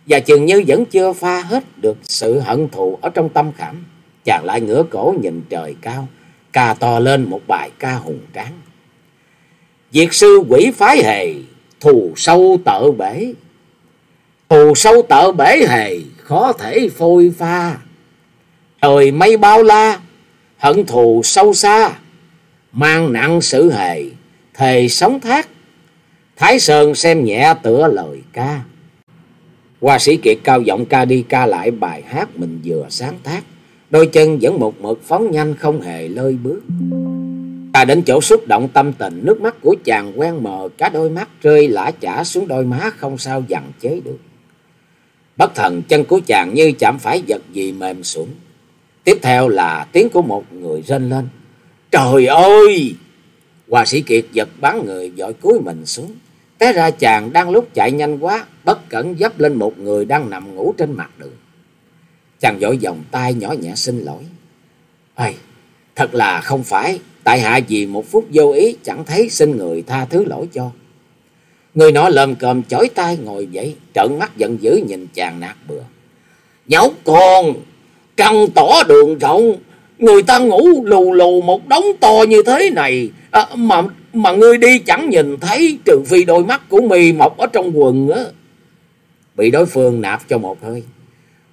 Và chừng như vẫn chưa pha hết được sự hận thù ở trong tâm khảm. Chàng lại ngửa cổ nhìn trời cao, ca to lên một bài ca hùng tráng. Diệt sư quỷ phái hề, thù sâu tợ bể. Thù sâu tợ bể hề, khó thể phôi pha. Trời mây bao la, hận thù sâu xa, mang nặng sự hề, thề sống thác Thái Sơn xem nhẹ tựa lời ca. Hoa sĩ Kiệt cao giọng ca đi ca lại bài hát mình vừa sáng tác. Đôi chân vẫn một mực phóng nhanh không hề lơi bước. Ta đến chỗ xúc động tâm tình, nước mắt của chàng quen mờ, cả đôi mắt rơi lã chả xuống đôi má không sao dằn chế được. Bất thần chân của chàng như chạm phải vật gì mềm xuống. Tiếp theo là tiếng của một người rên lên. Trời ơi! hòa sĩ Kiệt giật bắn người dội cúi mình xuống. Té ra chàng đang lúc chạy nhanh quá, bất cẩn dấp lên một người đang nằm ngủ trên mặt đường. Chàng vội vòng tay nhỏ nhẹ xin lỗi. Ây, thật là không phải, tại hạ vì một phút vô ý chẳng thấy xin người tha thứ lỗi cho. Người nọ lầm cơm chói tay ngồi dậy, trợn mắt giận dữ nhìn chàng nạt bừa. Nhóc con, căng tỏ đường rộng, người ta ngủ lù lù một đống to như thế này, à, mà mà ngươi đi chẳng nhìn thấy trừ phi đôi mắt của mì mọc ở trong quần á. Bị đối phương nạp cho một hơi.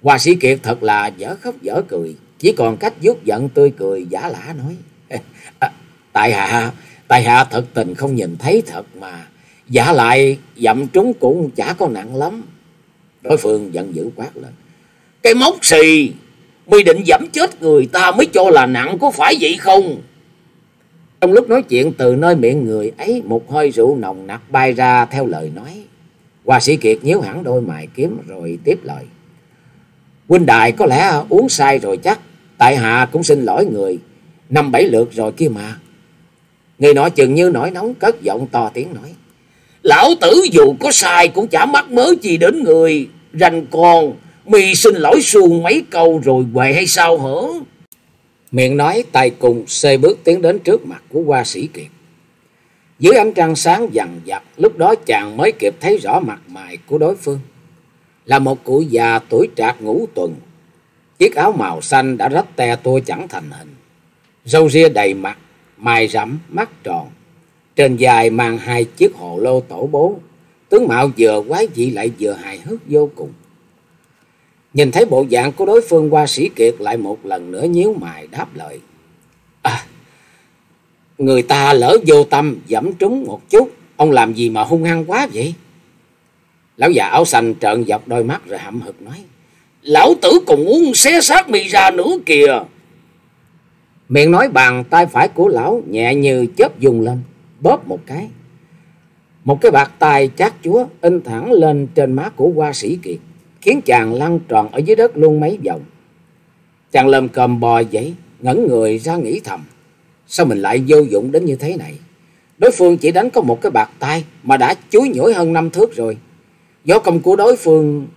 Hoa sĩ Kiệt thật là dở khóc dở cười. Chỉ còn cách vuốt giận tươi cười giả lả nói. *laughs* À, tại hạ Tài hạ thật tình không nhìn thấy thật mà. Giả lại dậm trúng cũng chả có nặng lắm. Đối phương giận dữ quát lên. Cái móc xì, mi định dẫm chết người ta mới cho là nặng có phải vậy không? Trong lúc nói chuyện từ nơi miệng người ấy một hơi rượu nồng nặc bay ra theo lời nói. Hoa sĩ Kiệt nhíu hẳn đôi mày kiếm rồi tiếp lời. Huynh đại có lẽ uống sai rồi chắc. Tại hạ cũng xin lỗi người. Năm bảy lượt rồi kia mà. Người nọ chừng như nổi nóng cất giọng to tiếng nói. Lão tử dù có sai cũng chả mắc mớ gì đến người. Rành con, mì xin lỗi xuồng mấy câu rồi quậy hay sao hả? Miệng nói tay cùng xê bước tiến đến trước mặt của hoa sĩ Kiệt. Dưới ánh trăng sáng dằn dặt, lúc đó chàng mới kịp thấy rõ mặt mày của đối phương. Là một cụ già tuổi trạc ngũ tuần. Chiếc áo màu xanh đã rách te tua chẳng thành hình. Râu ria đầy mặt, mày rậm, mắt tròn. Trên dài mang hai chiếc hồ lô tổ bố. Tướng mạo vừa quái dị lại vừa hài hước vô cùng. Nhìn thấy bộ dạng của đối phương qua sĩ kiệt lại một lần nữa nhíu mày đáp lời. À, người ta lỡ vô tâm dẫm trúng một chút, ông làm gì mà hung hăng quá vậy? Lão già áo xanh trợn dọc đôi mắt rồi hậm hực nói. Lão tử còn muốn xé xác mì ra nữa kìa. Miệng nói bàn tay phải của lão nhẹ như chớp dùng lên, bóp một cái. Một cái bạc tay chát chúa in thẳng lên trên má của hoa sĩ kiệt khiến chàng lăn tròn ở dưới đất luôn mấy vòng. Chàng lầm cầm bò dậy, ngẩn người ra nghĩ thầm. Sao mình lại vô dụng đến như thế này? Đối phương chỉ đánh có một cái bạc tay mà đã chuối nhủi hơn năm thước rồi. Do công của đối phương...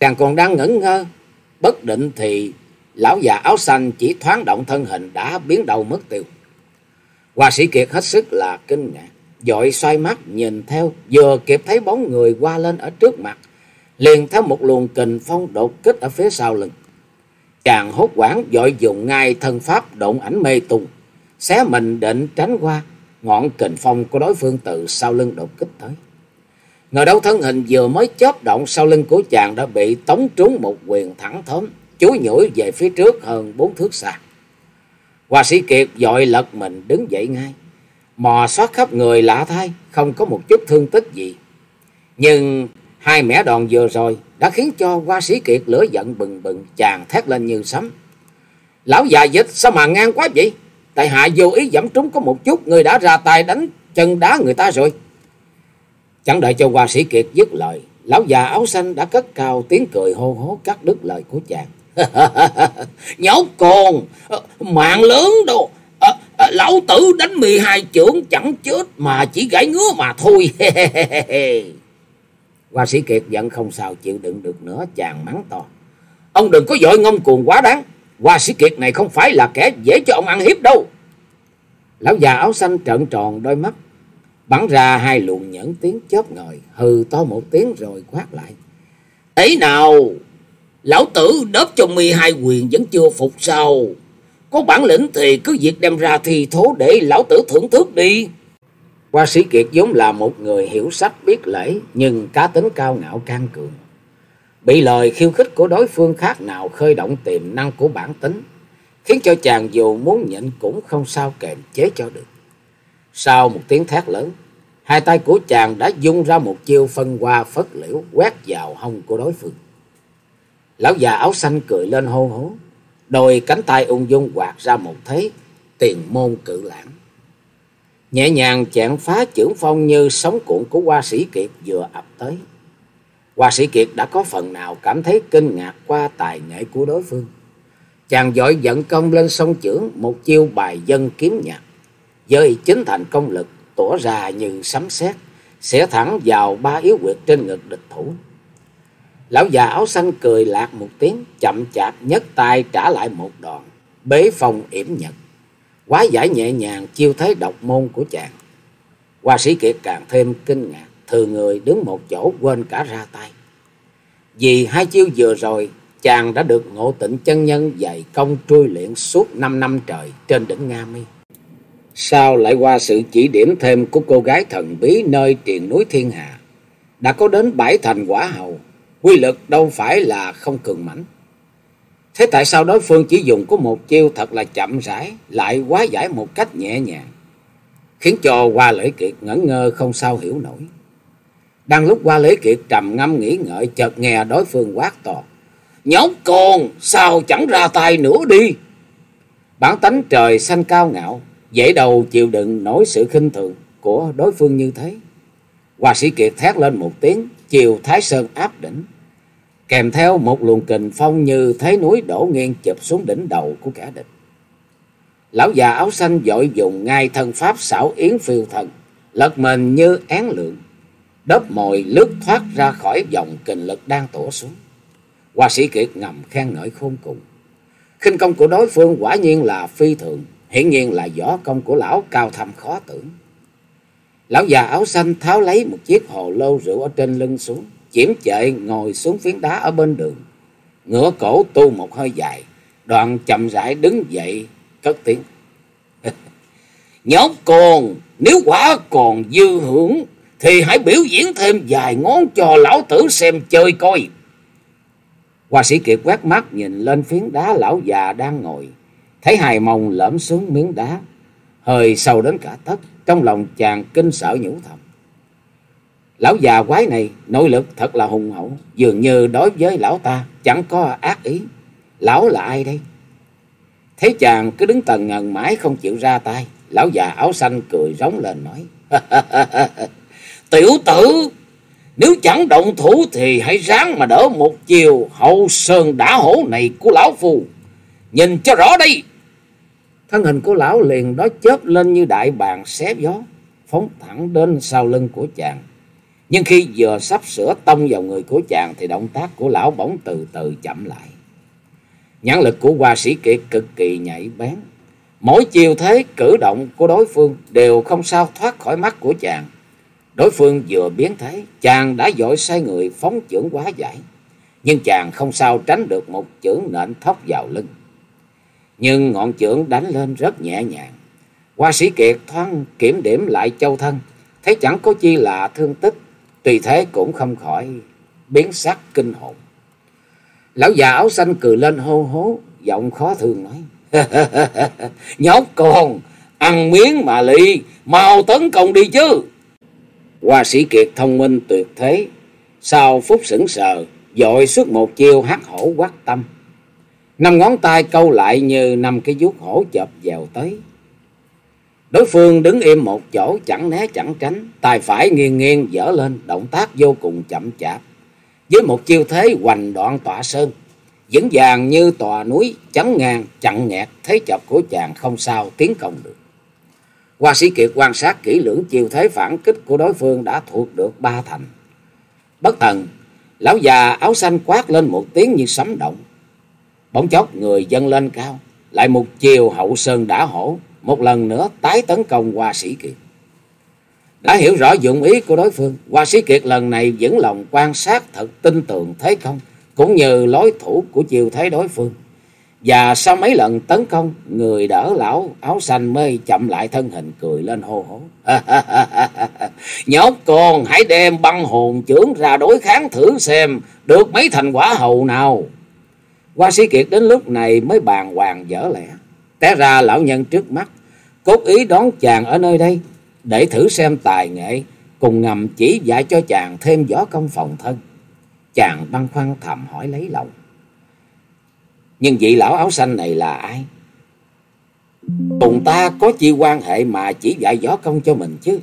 Chàng còn đang ngẩn ngơ, bất định thì lão già áo xanh chỉ thoáng động thân hình đã biến đầu mất tiêu. Hoa sĩ Kiệt hết sức là kinh ngạc, dội xoay mắt nhìn theo, vừa kịp thấy bóng người qua lên ở trước mặt, liền theo một luồng kình phong đột kích ở phía sau lưng. Chàng hốt quảng dội dùng ngay thân pháp động ảnh mê tung, xé mình định tránh qua ngọn kình phong của đối phương từ sau lưng đột kích tới. Ngờ đâu thân hình vừa mới chớp động sau lưng của chàng đã bị tống trúng một quyền thẳng thớm, chúi nhủi về phía trước hơn bốn thước xa. Hoa sĩ Kiệt dội lật mình đứng dậy ngay, mò xót khắp người lạ thay, không có một chút thương tích gì. Nhưng Hai mẻ đòn vừa rồi đã khiến cho hoa sĩ kiệt lửa giận bừng bừng chàng thét lên như sấm. Lão già dịch sao mà ngang quá vậy? Tại hạ vô ý giảm trúng có một chút, người đã ra tay đánh chân đá người ta rồi. Chẳng đợi cho hoa sĩ kiệt dứt lời, lão già áo xanh đã cất cao tiếng cười hô hố cắt đứt lời của chàng. *laughs* Nhóc con, ờ, mạng lớn đâu. À, à, lão tử đánh mười hai trưởng chẳng chết mà chỉ gãy ngứa mà thôi. *laughs* Hoa sĩ Kiệt giận không sao chịu đựng được nữa, chàng mắng to. Ông đừng có dội ngông cuồng quá đáng. Hoa sĩ Kiệt này không phải là kẻ dễ cho ông ăn hiếp đâu. Lão già áo xanh trợn tròn đôi mắt. Bắn ra hai luồng nhẫn tiếng chớp ngời. Hừ to một tiếng rồi quát lại. Ấy nào. Lão tử đớp cho mi hai quyền vẫn chưa phục sao. Có bản lĩnh thì cứ việc đem ra thi thố để lão tử thưởng thức đi. Hoa sĩ Kiệt vốn là một người hiểu sách biết lễ, nhưng cá tính cao ngạo can cường. Bị lời khiêu khích của đối phương khác nào khơi động tiềm năng của bản tính, khiến cho chàng dù muốn nhịn cũng không sao kềm chế cho được. Sau một tiếng thét lớn, hai tay của chàng đã dung ra một chiêu phân hoa phất liễu quét vào hông của đối phương. Lão già áo xanh cười lên hô hố, đôi cánh tay ung dung quạt ra một thế tiền môn cự lãng nhẹ nhàng chạm phá chưởng phong như sóng cuộn của hoa sĩ kiệt vừa ập tới. Hoa sĩ kiệt đã có phần nào cảm thấy kinh ngạc qua tài nghệ của đối phương. Chàng dội dẫn công lên sông chưởng một chiêu bài dân kiếm nhạc. Với chính thành công lực tỏa ra như sấm sét sẽ thẳng vào ba yếu quyệt trên ngực địch thủ. Lão già áo xanh cười lạc một tiếng, chậm chạp nhấc tay trả lại một đòn, bế phong yểm nhật quá giải nhẹ nhàng chiêu thấy độc môn của chàng. Hoa sĩ Kiệt càng thêm kinh ngạc, thừa người đứng một chỗ quên cả ra tay. Vì hai chiêu vừa rồi, chàng đã được ngộ tịnh chân nhân dạy công trui luyện suốt năm năm trời trên đỉnh Nga Mi. Sao lại qua sự chỉ điểm thêm của cô gái thần bí nơi triền núi Thiên Hà, đã có đến bảy thành quả hầu, quy lực đâu phải là không cường mãnh. Thế tại sao đối phương chỉ dùng có một chiêu thật là chậm rãi, lại quá giải một cách nhẹ nhàng? khiến cho Hoa Lễ Kiệt ngẩn ngơ không sao hiểu nổi. Đang lúc Hoa Lễ Kiệt trầm ngâm nghĩ ngợi chợt nghe đối phương quát to. Nhóc con, sao chẳng ra tay nữa đi? Bản tánh trời xanh cao ngạo, dễ đầu chịu đựng nổi sự khinh thường của đối phương như thế. Hoa Sĩ Kiệt thét lên một tiếng, chiều Thái Sơn áp đỉnh. Kèm theo một luồng kình phong như thế núi đổ nghiêng chụp xuống đỉnh đầu của kẻ địch. Lão già áo xanh dội dùng ngay thân pháp xảo yến phiêu thần, lật mình như án lượng, đớp mồi lướt thoát ra khỏi dòng kình lực đang tủa xuống. Hoa sĩ kiệt ngầm khen ngợi khôn cùng. khinh công của đối phương quả nhiên là phi thường, hiển nhiên là võ công của lão cao thâm khó tưởng. Lão già áo xanh tháo lấy một chiếc hồ lô rượu ở trên lưng xuống, chiếm chệ ngồi xuống phiến đá ở bên đường, ngửa cổ tu một hơi dài, đoạn chậm rãi đứng dậy cất tiếng. *laughs* Nhóc con, nếu quả còn dư hưởng, thì hãy biểu diễn thêm vài ngón cho lão tử xem chơi coi. Hoa sĩ Kiệt quét mắt nhìn lên phiến đá lão già đang ngồi, thấy hài mông lõm xuống miếng đá, hơi sâu đến cả tấc, trong lòng chàng kinh sợ nhủ thầm. Lão già quái này nội lực thật là hùng hậu, dường như đối với lão ta chẳng có ác ý. Lão là ai đây? Thấy chàng cứ đứng tần ngần mãi không chịu ra tay, lão già áo xanh cười rống lên nói. *laughs* Tiểu tử, nếu chẳng động thủ thì hãy ráng mà đỡ một chiều hậu sơn đả hổ này của lão phù. Nhìn cho rõ đây. Thân hình của lão liền đó chớp lên như đại bàng xé gió, phóng thẳng đến sau lưng của chàng. Nhưng khi vừa sắp sửa tông vào người của chàng thì động tác của lão bỗng từ từ chậm lại. Nhãn lực của hoa sĩ kiệt cực kỳ nhạy bén. Mỗi chiều thế cử động của đối phương đều không sao thoát khỏi mắt của chàng. Đối phương vừa biến thế, chàng đã dội sai người phóng chưởng quá giải. Nhưng chàng không sao tránh được một chưởng nện thóc vào lưng. Nhưng ngọn chưởng đánh lên rất nhẹ nhàng. Hoa sĩ kiệt thoáng kiểm điểm lại châu thân, thấy chẳng có chi là thương tích, tùy thế cũng không khỏi biến sắc kinh hồn. Lão già áo xanh cười lên hô hố, giọng khó thường nói. *laughs* Nhóc con, ăn miếng mà ly, mau tấn công đi chứ. Hoa sĩ kiệt thông minh tuyệt thế, sau phút sững sờ, dội suốt một chiêu hắc hổ quát tâm. Năm ngón tay câu lại như năm cái vuốt hổ chợp vào tới. Đối phương đứng im một chỗ chẳng né chẳng tránh, tay phải nghiêng nghiêng dở lên, động tác vô cùng chậm chạp với một chiêu thế hoành đoạn tọa sơn, vững vàng như tòa núi chắn ngang chặn nghẹt thế chọc của chàng không sao tiến công được. Hoa sĩ Kiệt quan sát kỹ lưỡng chiêu thế phản kích của đối phương đã thuộc được ba thành. Bất thần, lão già áo xanh quát lên một tiếng như sấm động. Bỗng chốc người dâng lên cao, lại một chiều hậu sơn đã hổ, một lần nữa tái tấn công Hoa sĩ Kiệt. Đã hiểu rõ dụng ý của đối phương, Hoa Sĩ Kiệt lần này vẫn lòng quan sát thật tin tưởng thế công, cũng như lối thủ của chiều thế đối phương. Và sau mấy lần tấn công, người đỡ lão áo xanh mới chậm lại thân hình cười lên hô hố. *laughs* Nhóc con hãy đem băng hồn trưởng ra đối kháng thử xem được mấy thành quả hậu nào. Hoa sĩ Kiệt đến lúc này mới bàn hoàng dở lẽ. Té ra lão nhân trước mắt, cốt ý đón chàng ở nơi đây để thử xem tài nghệ, cùng ngầm chỉ dạy cho chàng thêm võ công phòng thân. Chàng băn khoăn thầm hỏi lấy lòng. Nhưng vị lão áo xanh này là ai? Cùng ta có chi quan hệ mà chỉ dạy võ công cho mình chứ?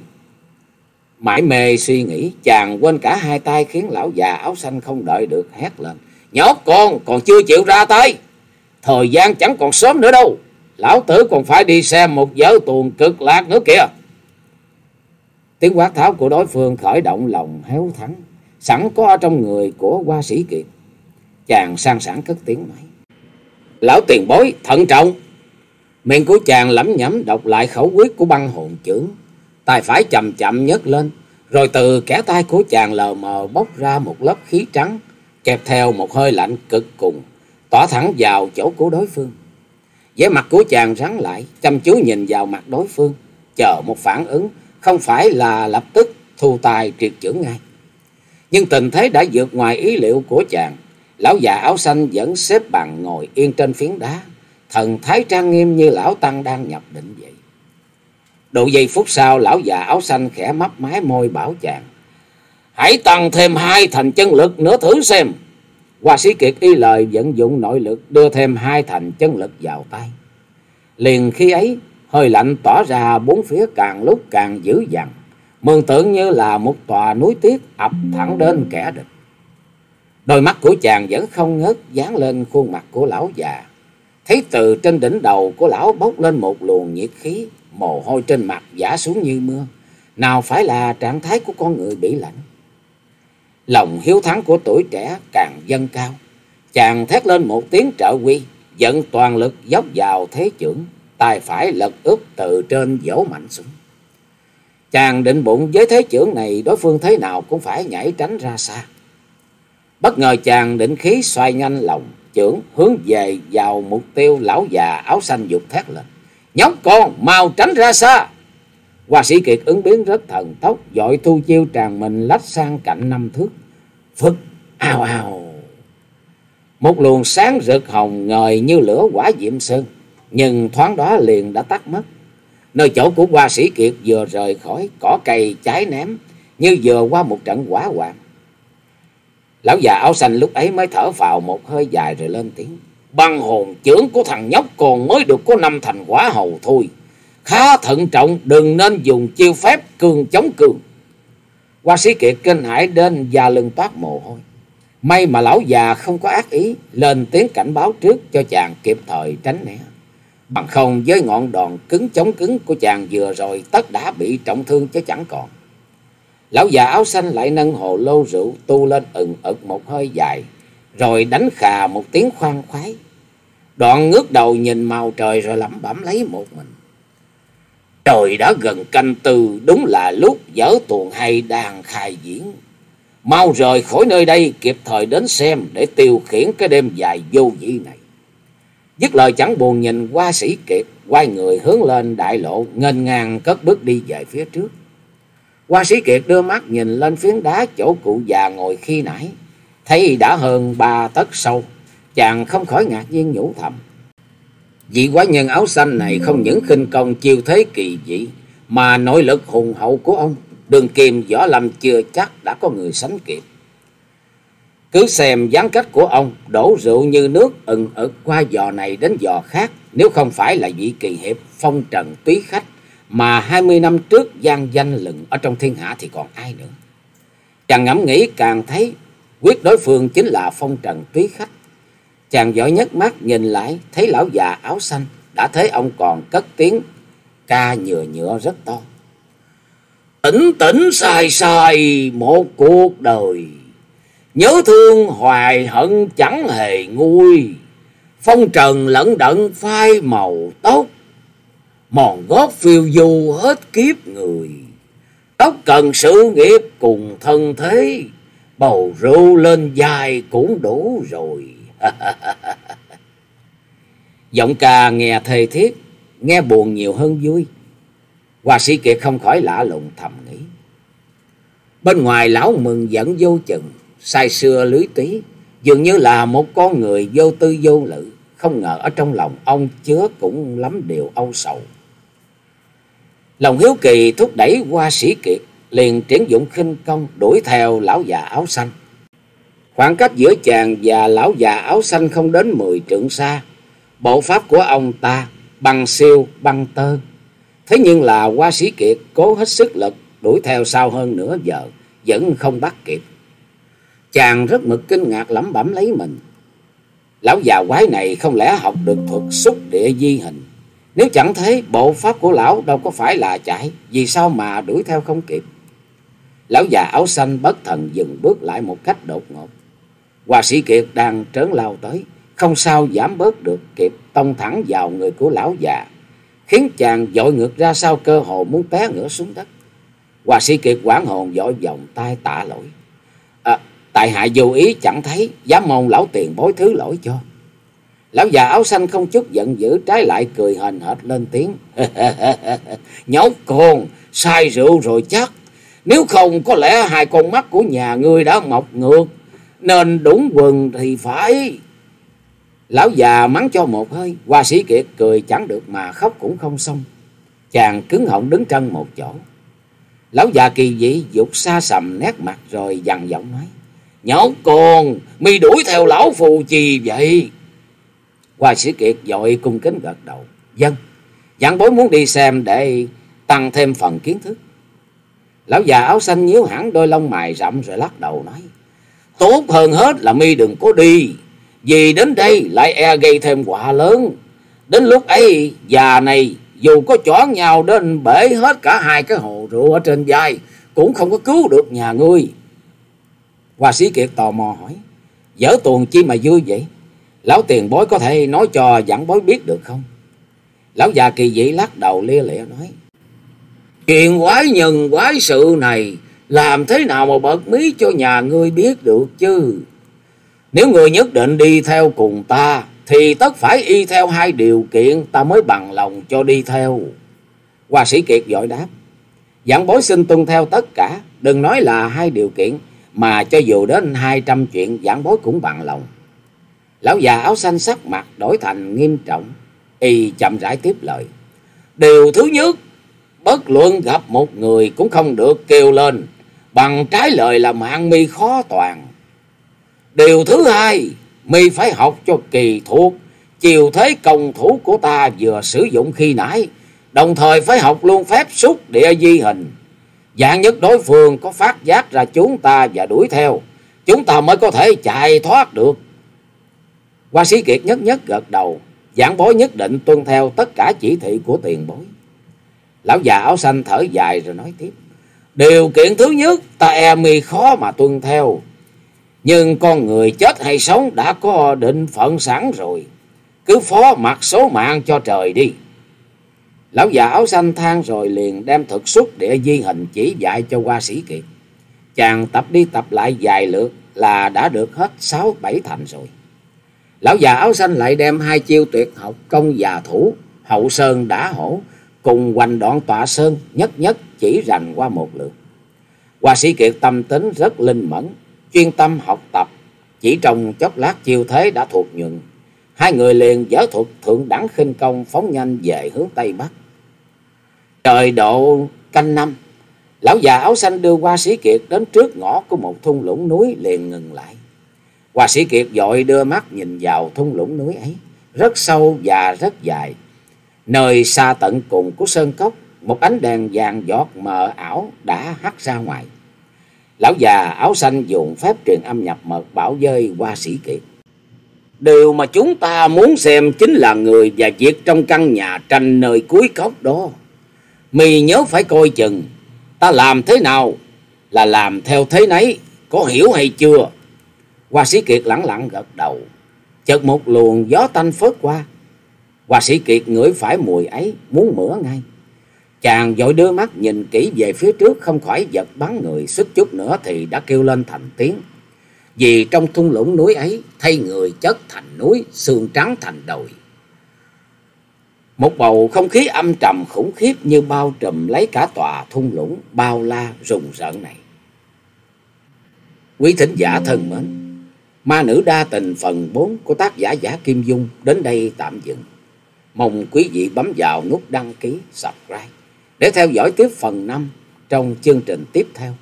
Mãi mê suy nghĩ, chàng quên cả hai tay khiến lão già áo xanh không đợi được hét lên. Nhóc con còn chưa chịu ra tay. Thời gian chẳng còn sớm nữa đâu. Lão tử còn phải đi xem một giới tuồng cực lạc nữa kìa. Tiếng quát tháo của đối phương khởi động lòng héo thắng, sẵn có ở trong người của hoa sĩ kiệt. Chàng sang sảng cất tiếng nói. Lão tiền bối, thận trọng. Miệng của chàng lẩm nhẩm đọc lại khẩu quyết của băng hồn trưởng. Tay phải chậm chậm nhấc lên, rồi từ kẻ tay của chàng lờ mờ bốc ra một lớp khí trắng, kẹp theo một hơi lạnh cực cùng, tỏa thẳng vào chỗ của đối phương vẻ mặt của chàng rắn lại, chăm chú nhìn vào mặt đối phương, chờ một phản ứng không phải là lập tức thu tài triệt trưởng ngay. Nhưng tình thế đã vượt ngoài ý liệu của chàng. Lão già áo xanh vẫn xếp bằng ngồi yên trên phiến đá. Thần thái trang nghiêm như lão tăng đang nhập định vậy. Độ giây phút sau lão già áo xanh khẽ mấp mái môi bảo chàng. Hãy tăng thêm hai thành chân lực nữa thử xem. Hoa sĩ kiệt y lời vận dụng nội lực đưa thêm hai thành chân lực vào tay. Liền khi ấy, hơi lạnh tỏa ra bốn phía càng lúc càng dữ dằn, mường tượng như là một tòa núi tuyết ập thẳng đến kẻ địch. Đôi mắt của chàng vẫn không ngớt dán lên khuôn mặt của lão già. Thấy từ trên đỉnh đầu của lão bốc lên một luồng nhiệt khí, mồ hôi trên mặt giả xuống như mưa. Nào phải là trạng thái của con người bị lạnh. Lòng hiếu thắng của tuổi trẻ càng dâng cao. Chàng thét lên một tiếng trợ quy, dẫn toàn lực dốc vào thế trưởng, tay phải lật úp từ trên vỗ mạnh xuống. Chàng định bụng với thế trưởng này đối phương thế nào cũng phải nhảy tránh ra xa. Bất ngờ chàng định khí xoay nhanh lòng, trưởng hướng về vào mục tiêu lão già áo xanh dục thét lên. Nhóc con, mau tránh ra xa! Hoa sĩ Kiệt ứng biến rất thần tốc, dội thu chiêu tràn mình lách sang cạnh năm thước. Phức, ào ào. Một luồng sáng rực hồng ngời như lửa quả diệm sơn, nhưng thoáng đó liền đã tắt mất. Nơi chỗ của hoa sĩ Kiệt vừa rời khỏi cỏ cây cháy ném, như vừa qua một trận quả hoạn. Lão già áo xanh lúc ấy mới thở vào một hơi dài rồi lên tiếng. Băng hồn trưởng của thằng nhóc còn mới được có năm thành quả hầu thôi. Khá thận trọng đừng nên dùng chiêu phép cường chống cường. Hoa sĩ kiệt kinh hãi đến da lưng toát mồ hôi. May mà lão già không có ác ý, lên tiếng cảnh báo trước cho chàng kịp thời tránh né. Bằng không với ngọn đòn cứng chống cứng của chàng vừa rồi tất đã bị trọng thương chứ chẳng còn. Lão già áo xanh lại nâng hồ lô rượu tu lên ừng ực một hơi dài, rồi đánh khà một tiếng khoan khoái. Đoạn ngước đầu nhìn màu trời rồi lẩm bẩm lấy một mình. Trời đã gần canh tư, đúng là lúc dở tuồng hay đang khai diễn. Mau rời khỏi nơi đây, kịp thời đến xem để tiêu khiển cái đêm dài vô vị này. Dứt lời chẳng buồn nhìn qua sĩ kiệt, quay người hướng lên đại lộ, ngênh ngang cất bước đi về phía trước. qua sĩ Kiệt đưa mắt nhìn lên phiến đá chỗ cụ già ngồi khi nãy. Thấy đã hơn ba tấc sâu. Chàng không khỏi ngạc nhiên nhủ thầm. Vị quái nhân áo xanh này không những khinh công chiêu thế kỳ dị. Mà nội lực hùng hậu của ông. Đường kim võ lâm chưa chắc đã có người sánh kịp. Cứ xem dáng cách của ông, đổ rượu như nước ừng ực qua giò này đến giò khác. Nếu không phải là vị kỳ hiệp phong trần túy khách mà hai mươi năm trước gian danh lừng ở trong thiên hạ thì còn ai nữa. Chàng ngẫm nghĩ càng thấy, quyết đối phương chính là phong trần túy khách. Chàng giỏi nhất mắt nhìn lại thấy lão già áo xanh đã thấy ông còn cất tiếng ca nhựa nhựa rất to. Tỉnh tỉnh sai sai một cuộc đời, nhớ thương hoài hận chẳng hề nguôi, phong trần lẫn đận phai màu tóc mòn gót phiêu du hết kiếp người. Tóc cần sự nghiệp cùng thân thế, bầu rượu lên dài cũng đủ rồi. *laughs* Giọng ca nghe thê thiết, nghe buồn nhiều hơn vui. Hoa sĩ Kiệt không khỏi lạ lùng thầm nghĩ. Bên ngoài lão mừng dẫn vô chừng, say xưa lưới tí, dường như là một con người vô tư vô lự. Không ngờ ở trong lòng ông chứa cũng lắm điều âu sầu. Lòng hiếu kỳ thúc đẩy qua sĩ kiệt, liền triển dụng khinh công đuổi theo lão già áo xanh. Khoảng cách giữa chàng và lão già áo xanh không đến mười trượng xa. Bộ pháp của ông ta bằng siêu băng tơ. Thế nhưng là qua sĩ kiệt cố hết sức lực đuổi theo sau hơn nửa giờ, vẫn không bắt kịp. Chàng rất mực kinh ngạc lẩm bẩm lấy mình. Lão già quái này không lẽ học được thuật xúc địa di hình nếu chẳng thế, bộ pháp của lão đâu có phải là chạy, vì sao mà đuổi theo không kịp. Lão già áo xanh bất thần dừng bước lại một cách đột ngột. Hòa sĩ Kiệt đang trớn lao tới, không sao giảm bớt được kịp tông thẳng vào người của lão già, khiến chàng dội ngược ra sau cơ hồ muốn té ngửa xuống đất. Hòa sĩ Kiệt quảng hồn dội vòng tay tạ lỗi. À, tại hạ vô ý chẳng thấy, dám mong lão tiền bối thứ lỗi cho. Lão già áo xanh không chút giận dữ trái lại cười hền hệt lên tiếng. *laughs* Nhóc con, sai rượu rồi chắc. Nếu không có lẽ hai con mắt của nhà ngươi đã mọc ngược. Nên đúng quần thì phải. Lão già mắng cho một hơi. Hoa sĩ kiệt cười chẳng được mà khóc cũng không xong. Chàng cứng họng đứng chân một chỗ. Lão già kỳ dị dục xa sầm nét mặt rồi dằn giọng nói. Nhóc con, mi đuổi theo lão phù chi vậy? Hoa sĩ Kiệt dội cung kính gật đầu. Dân, dặn bối muốn đi xem để tăng thêm phần kiến thức. Lão già áo xanh nhíu hẳn đôi lông mày rậm rồi lắc đầu nói. Tốt hơn hết là mi đừng có đi. Vì đến đây lại e gây thêm quả lớn. Đến lúc ấy, già này dù có choáng nhau đến bể hết cả hai cái hồ rượu ở trên vai. Cũng không có cứu được nhà ngươi. Hoa sĩ Kiệt tò mò hỏi. Dở tuồng chi mà vui vậy? Lão tiền bối có thể nói cho dặn bối biết được không? Lão già kỳ dị lắc đầu lia lịa nói. Chuyện quái nhân quái sự này làm thế nào mà bật mí cho nhà ngươi biết được chứ? Nếu người nhất định đi theo cùng ta thì tất phải y theo hai điều kiện ta mới bằng lòng cho đi theo. Hoa sĩ Kiệt giỏi đáp. Giảng bối xin tuân theo tất cả, đừng nói là hai điều kiện mà cho dù đến hai trăm chuyện giảng bối cũng bằng lòng. Lão già áo xanh sắc mặt đổi thành nghiêm trọng, y chậm rãi tiếp lời. Điều thứ nhất, bất luận gặp một người cũng không được kêu lên, bằng trái lời là mạng mi khó toàn. Điều thứ hai, mi phải học cho kỳ thuộc, chiều thế công thủ của ta vừa sử dụng khi nãy, đồng thời phải học luôn phép xúc địa di hình. Dạng nhất đối phương có phát giác ra chúng ta và đuổi theo, chúng ta mới có thể chạy thoát được. Hoa sĩ Kiệt nhất nhất gật đầu, giảng bối nhất định tuân theo tất cả chỉ thị của tiền bối. Lão già áo xanh thở dài rồi nói tiếp. Điều kiện thứ nhất ta e mi khó mà tuân theo. Nhưng con người chết hay sống đã có định phận sẵn rồi. Cứ phó mặc số mạng cho trời đi. Lão già áo xanh than rồi liền đem thực xuất địa di hình chỉ dạy cho qua sĩ kiệt. Chàng tập đi tập lại vài lượt là đã được hết sáu bảy thành rồi. Lão già áo xanh lại đem hai chiêu tuyệt học công già thủ, hậu sơn đã hổ, cùng hoành đoạn tọa sơn nhất nhất chỉ rành qua một lượt. Hoa sĩ kiệt tâm tính rất linh mẫn, chuyên tâm học tập, chỉ trong chốc lát chiêu thế đã thuộc nhuận. Hai người liền dở thuật thượng đẳng khinh công phóng nhanh về hướng Tây Bắc. Trời độ canh năm, lão già áo xanh đưa Hoa sĩ kiệt đến trước ngõ của một thung lũng núi liền ngừng lại. Hoa sĩ kiệt dội đưa mắt nhìn vào thung lũng núi ấy, rất sâu và rất dài. Nơi xa tận cùng của sơn cốc, một ánh đèn vàng giọt mờ ảo đã hắt ra ngoài. Lão già áo xanh dùng phép truyền âm nhập mật bảo dơi qua sĩ kiệt. Điều mà chúng ta muốn xem chính là người và việc trong căn nhà tranh nơi cuối cốc đó. Mì nhớ phải coi chừng, ta làm thế nào là làm theo thế nấy, có hiểu hay chưa? Hoa sĩ Kiệt lẳng lặng gật đầu. Chợt một luồng gió tanh phớt qua. Hòa sĩ Kiệt ngửi phải mùi ấy, muốn mửa ngay. Chàng vội đưa mắt nhìn kỹ về phía trước không khỏi giật bắn người suýt chút nữa thì đã kêu lên thành tiếng. Vì trong thung lũng núi ấy, thay người chất thành núi, xương trắng thành đồi. Một bầu không khí âm trầm khủng khiếp như bao trùm lấy cả tòa thung lũng bao la rùng rợn này. Quý thính giả thân mến! Ma nữ đa tình phần 4 của tác giả Giả Kim Dung đến đây tạm dừng. Mong quý vị bấm vào nút đăng ký, subscribe để theo dõi tiếp phần năm trong chương trình tiếp theo.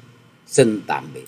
Xin tạm biệt.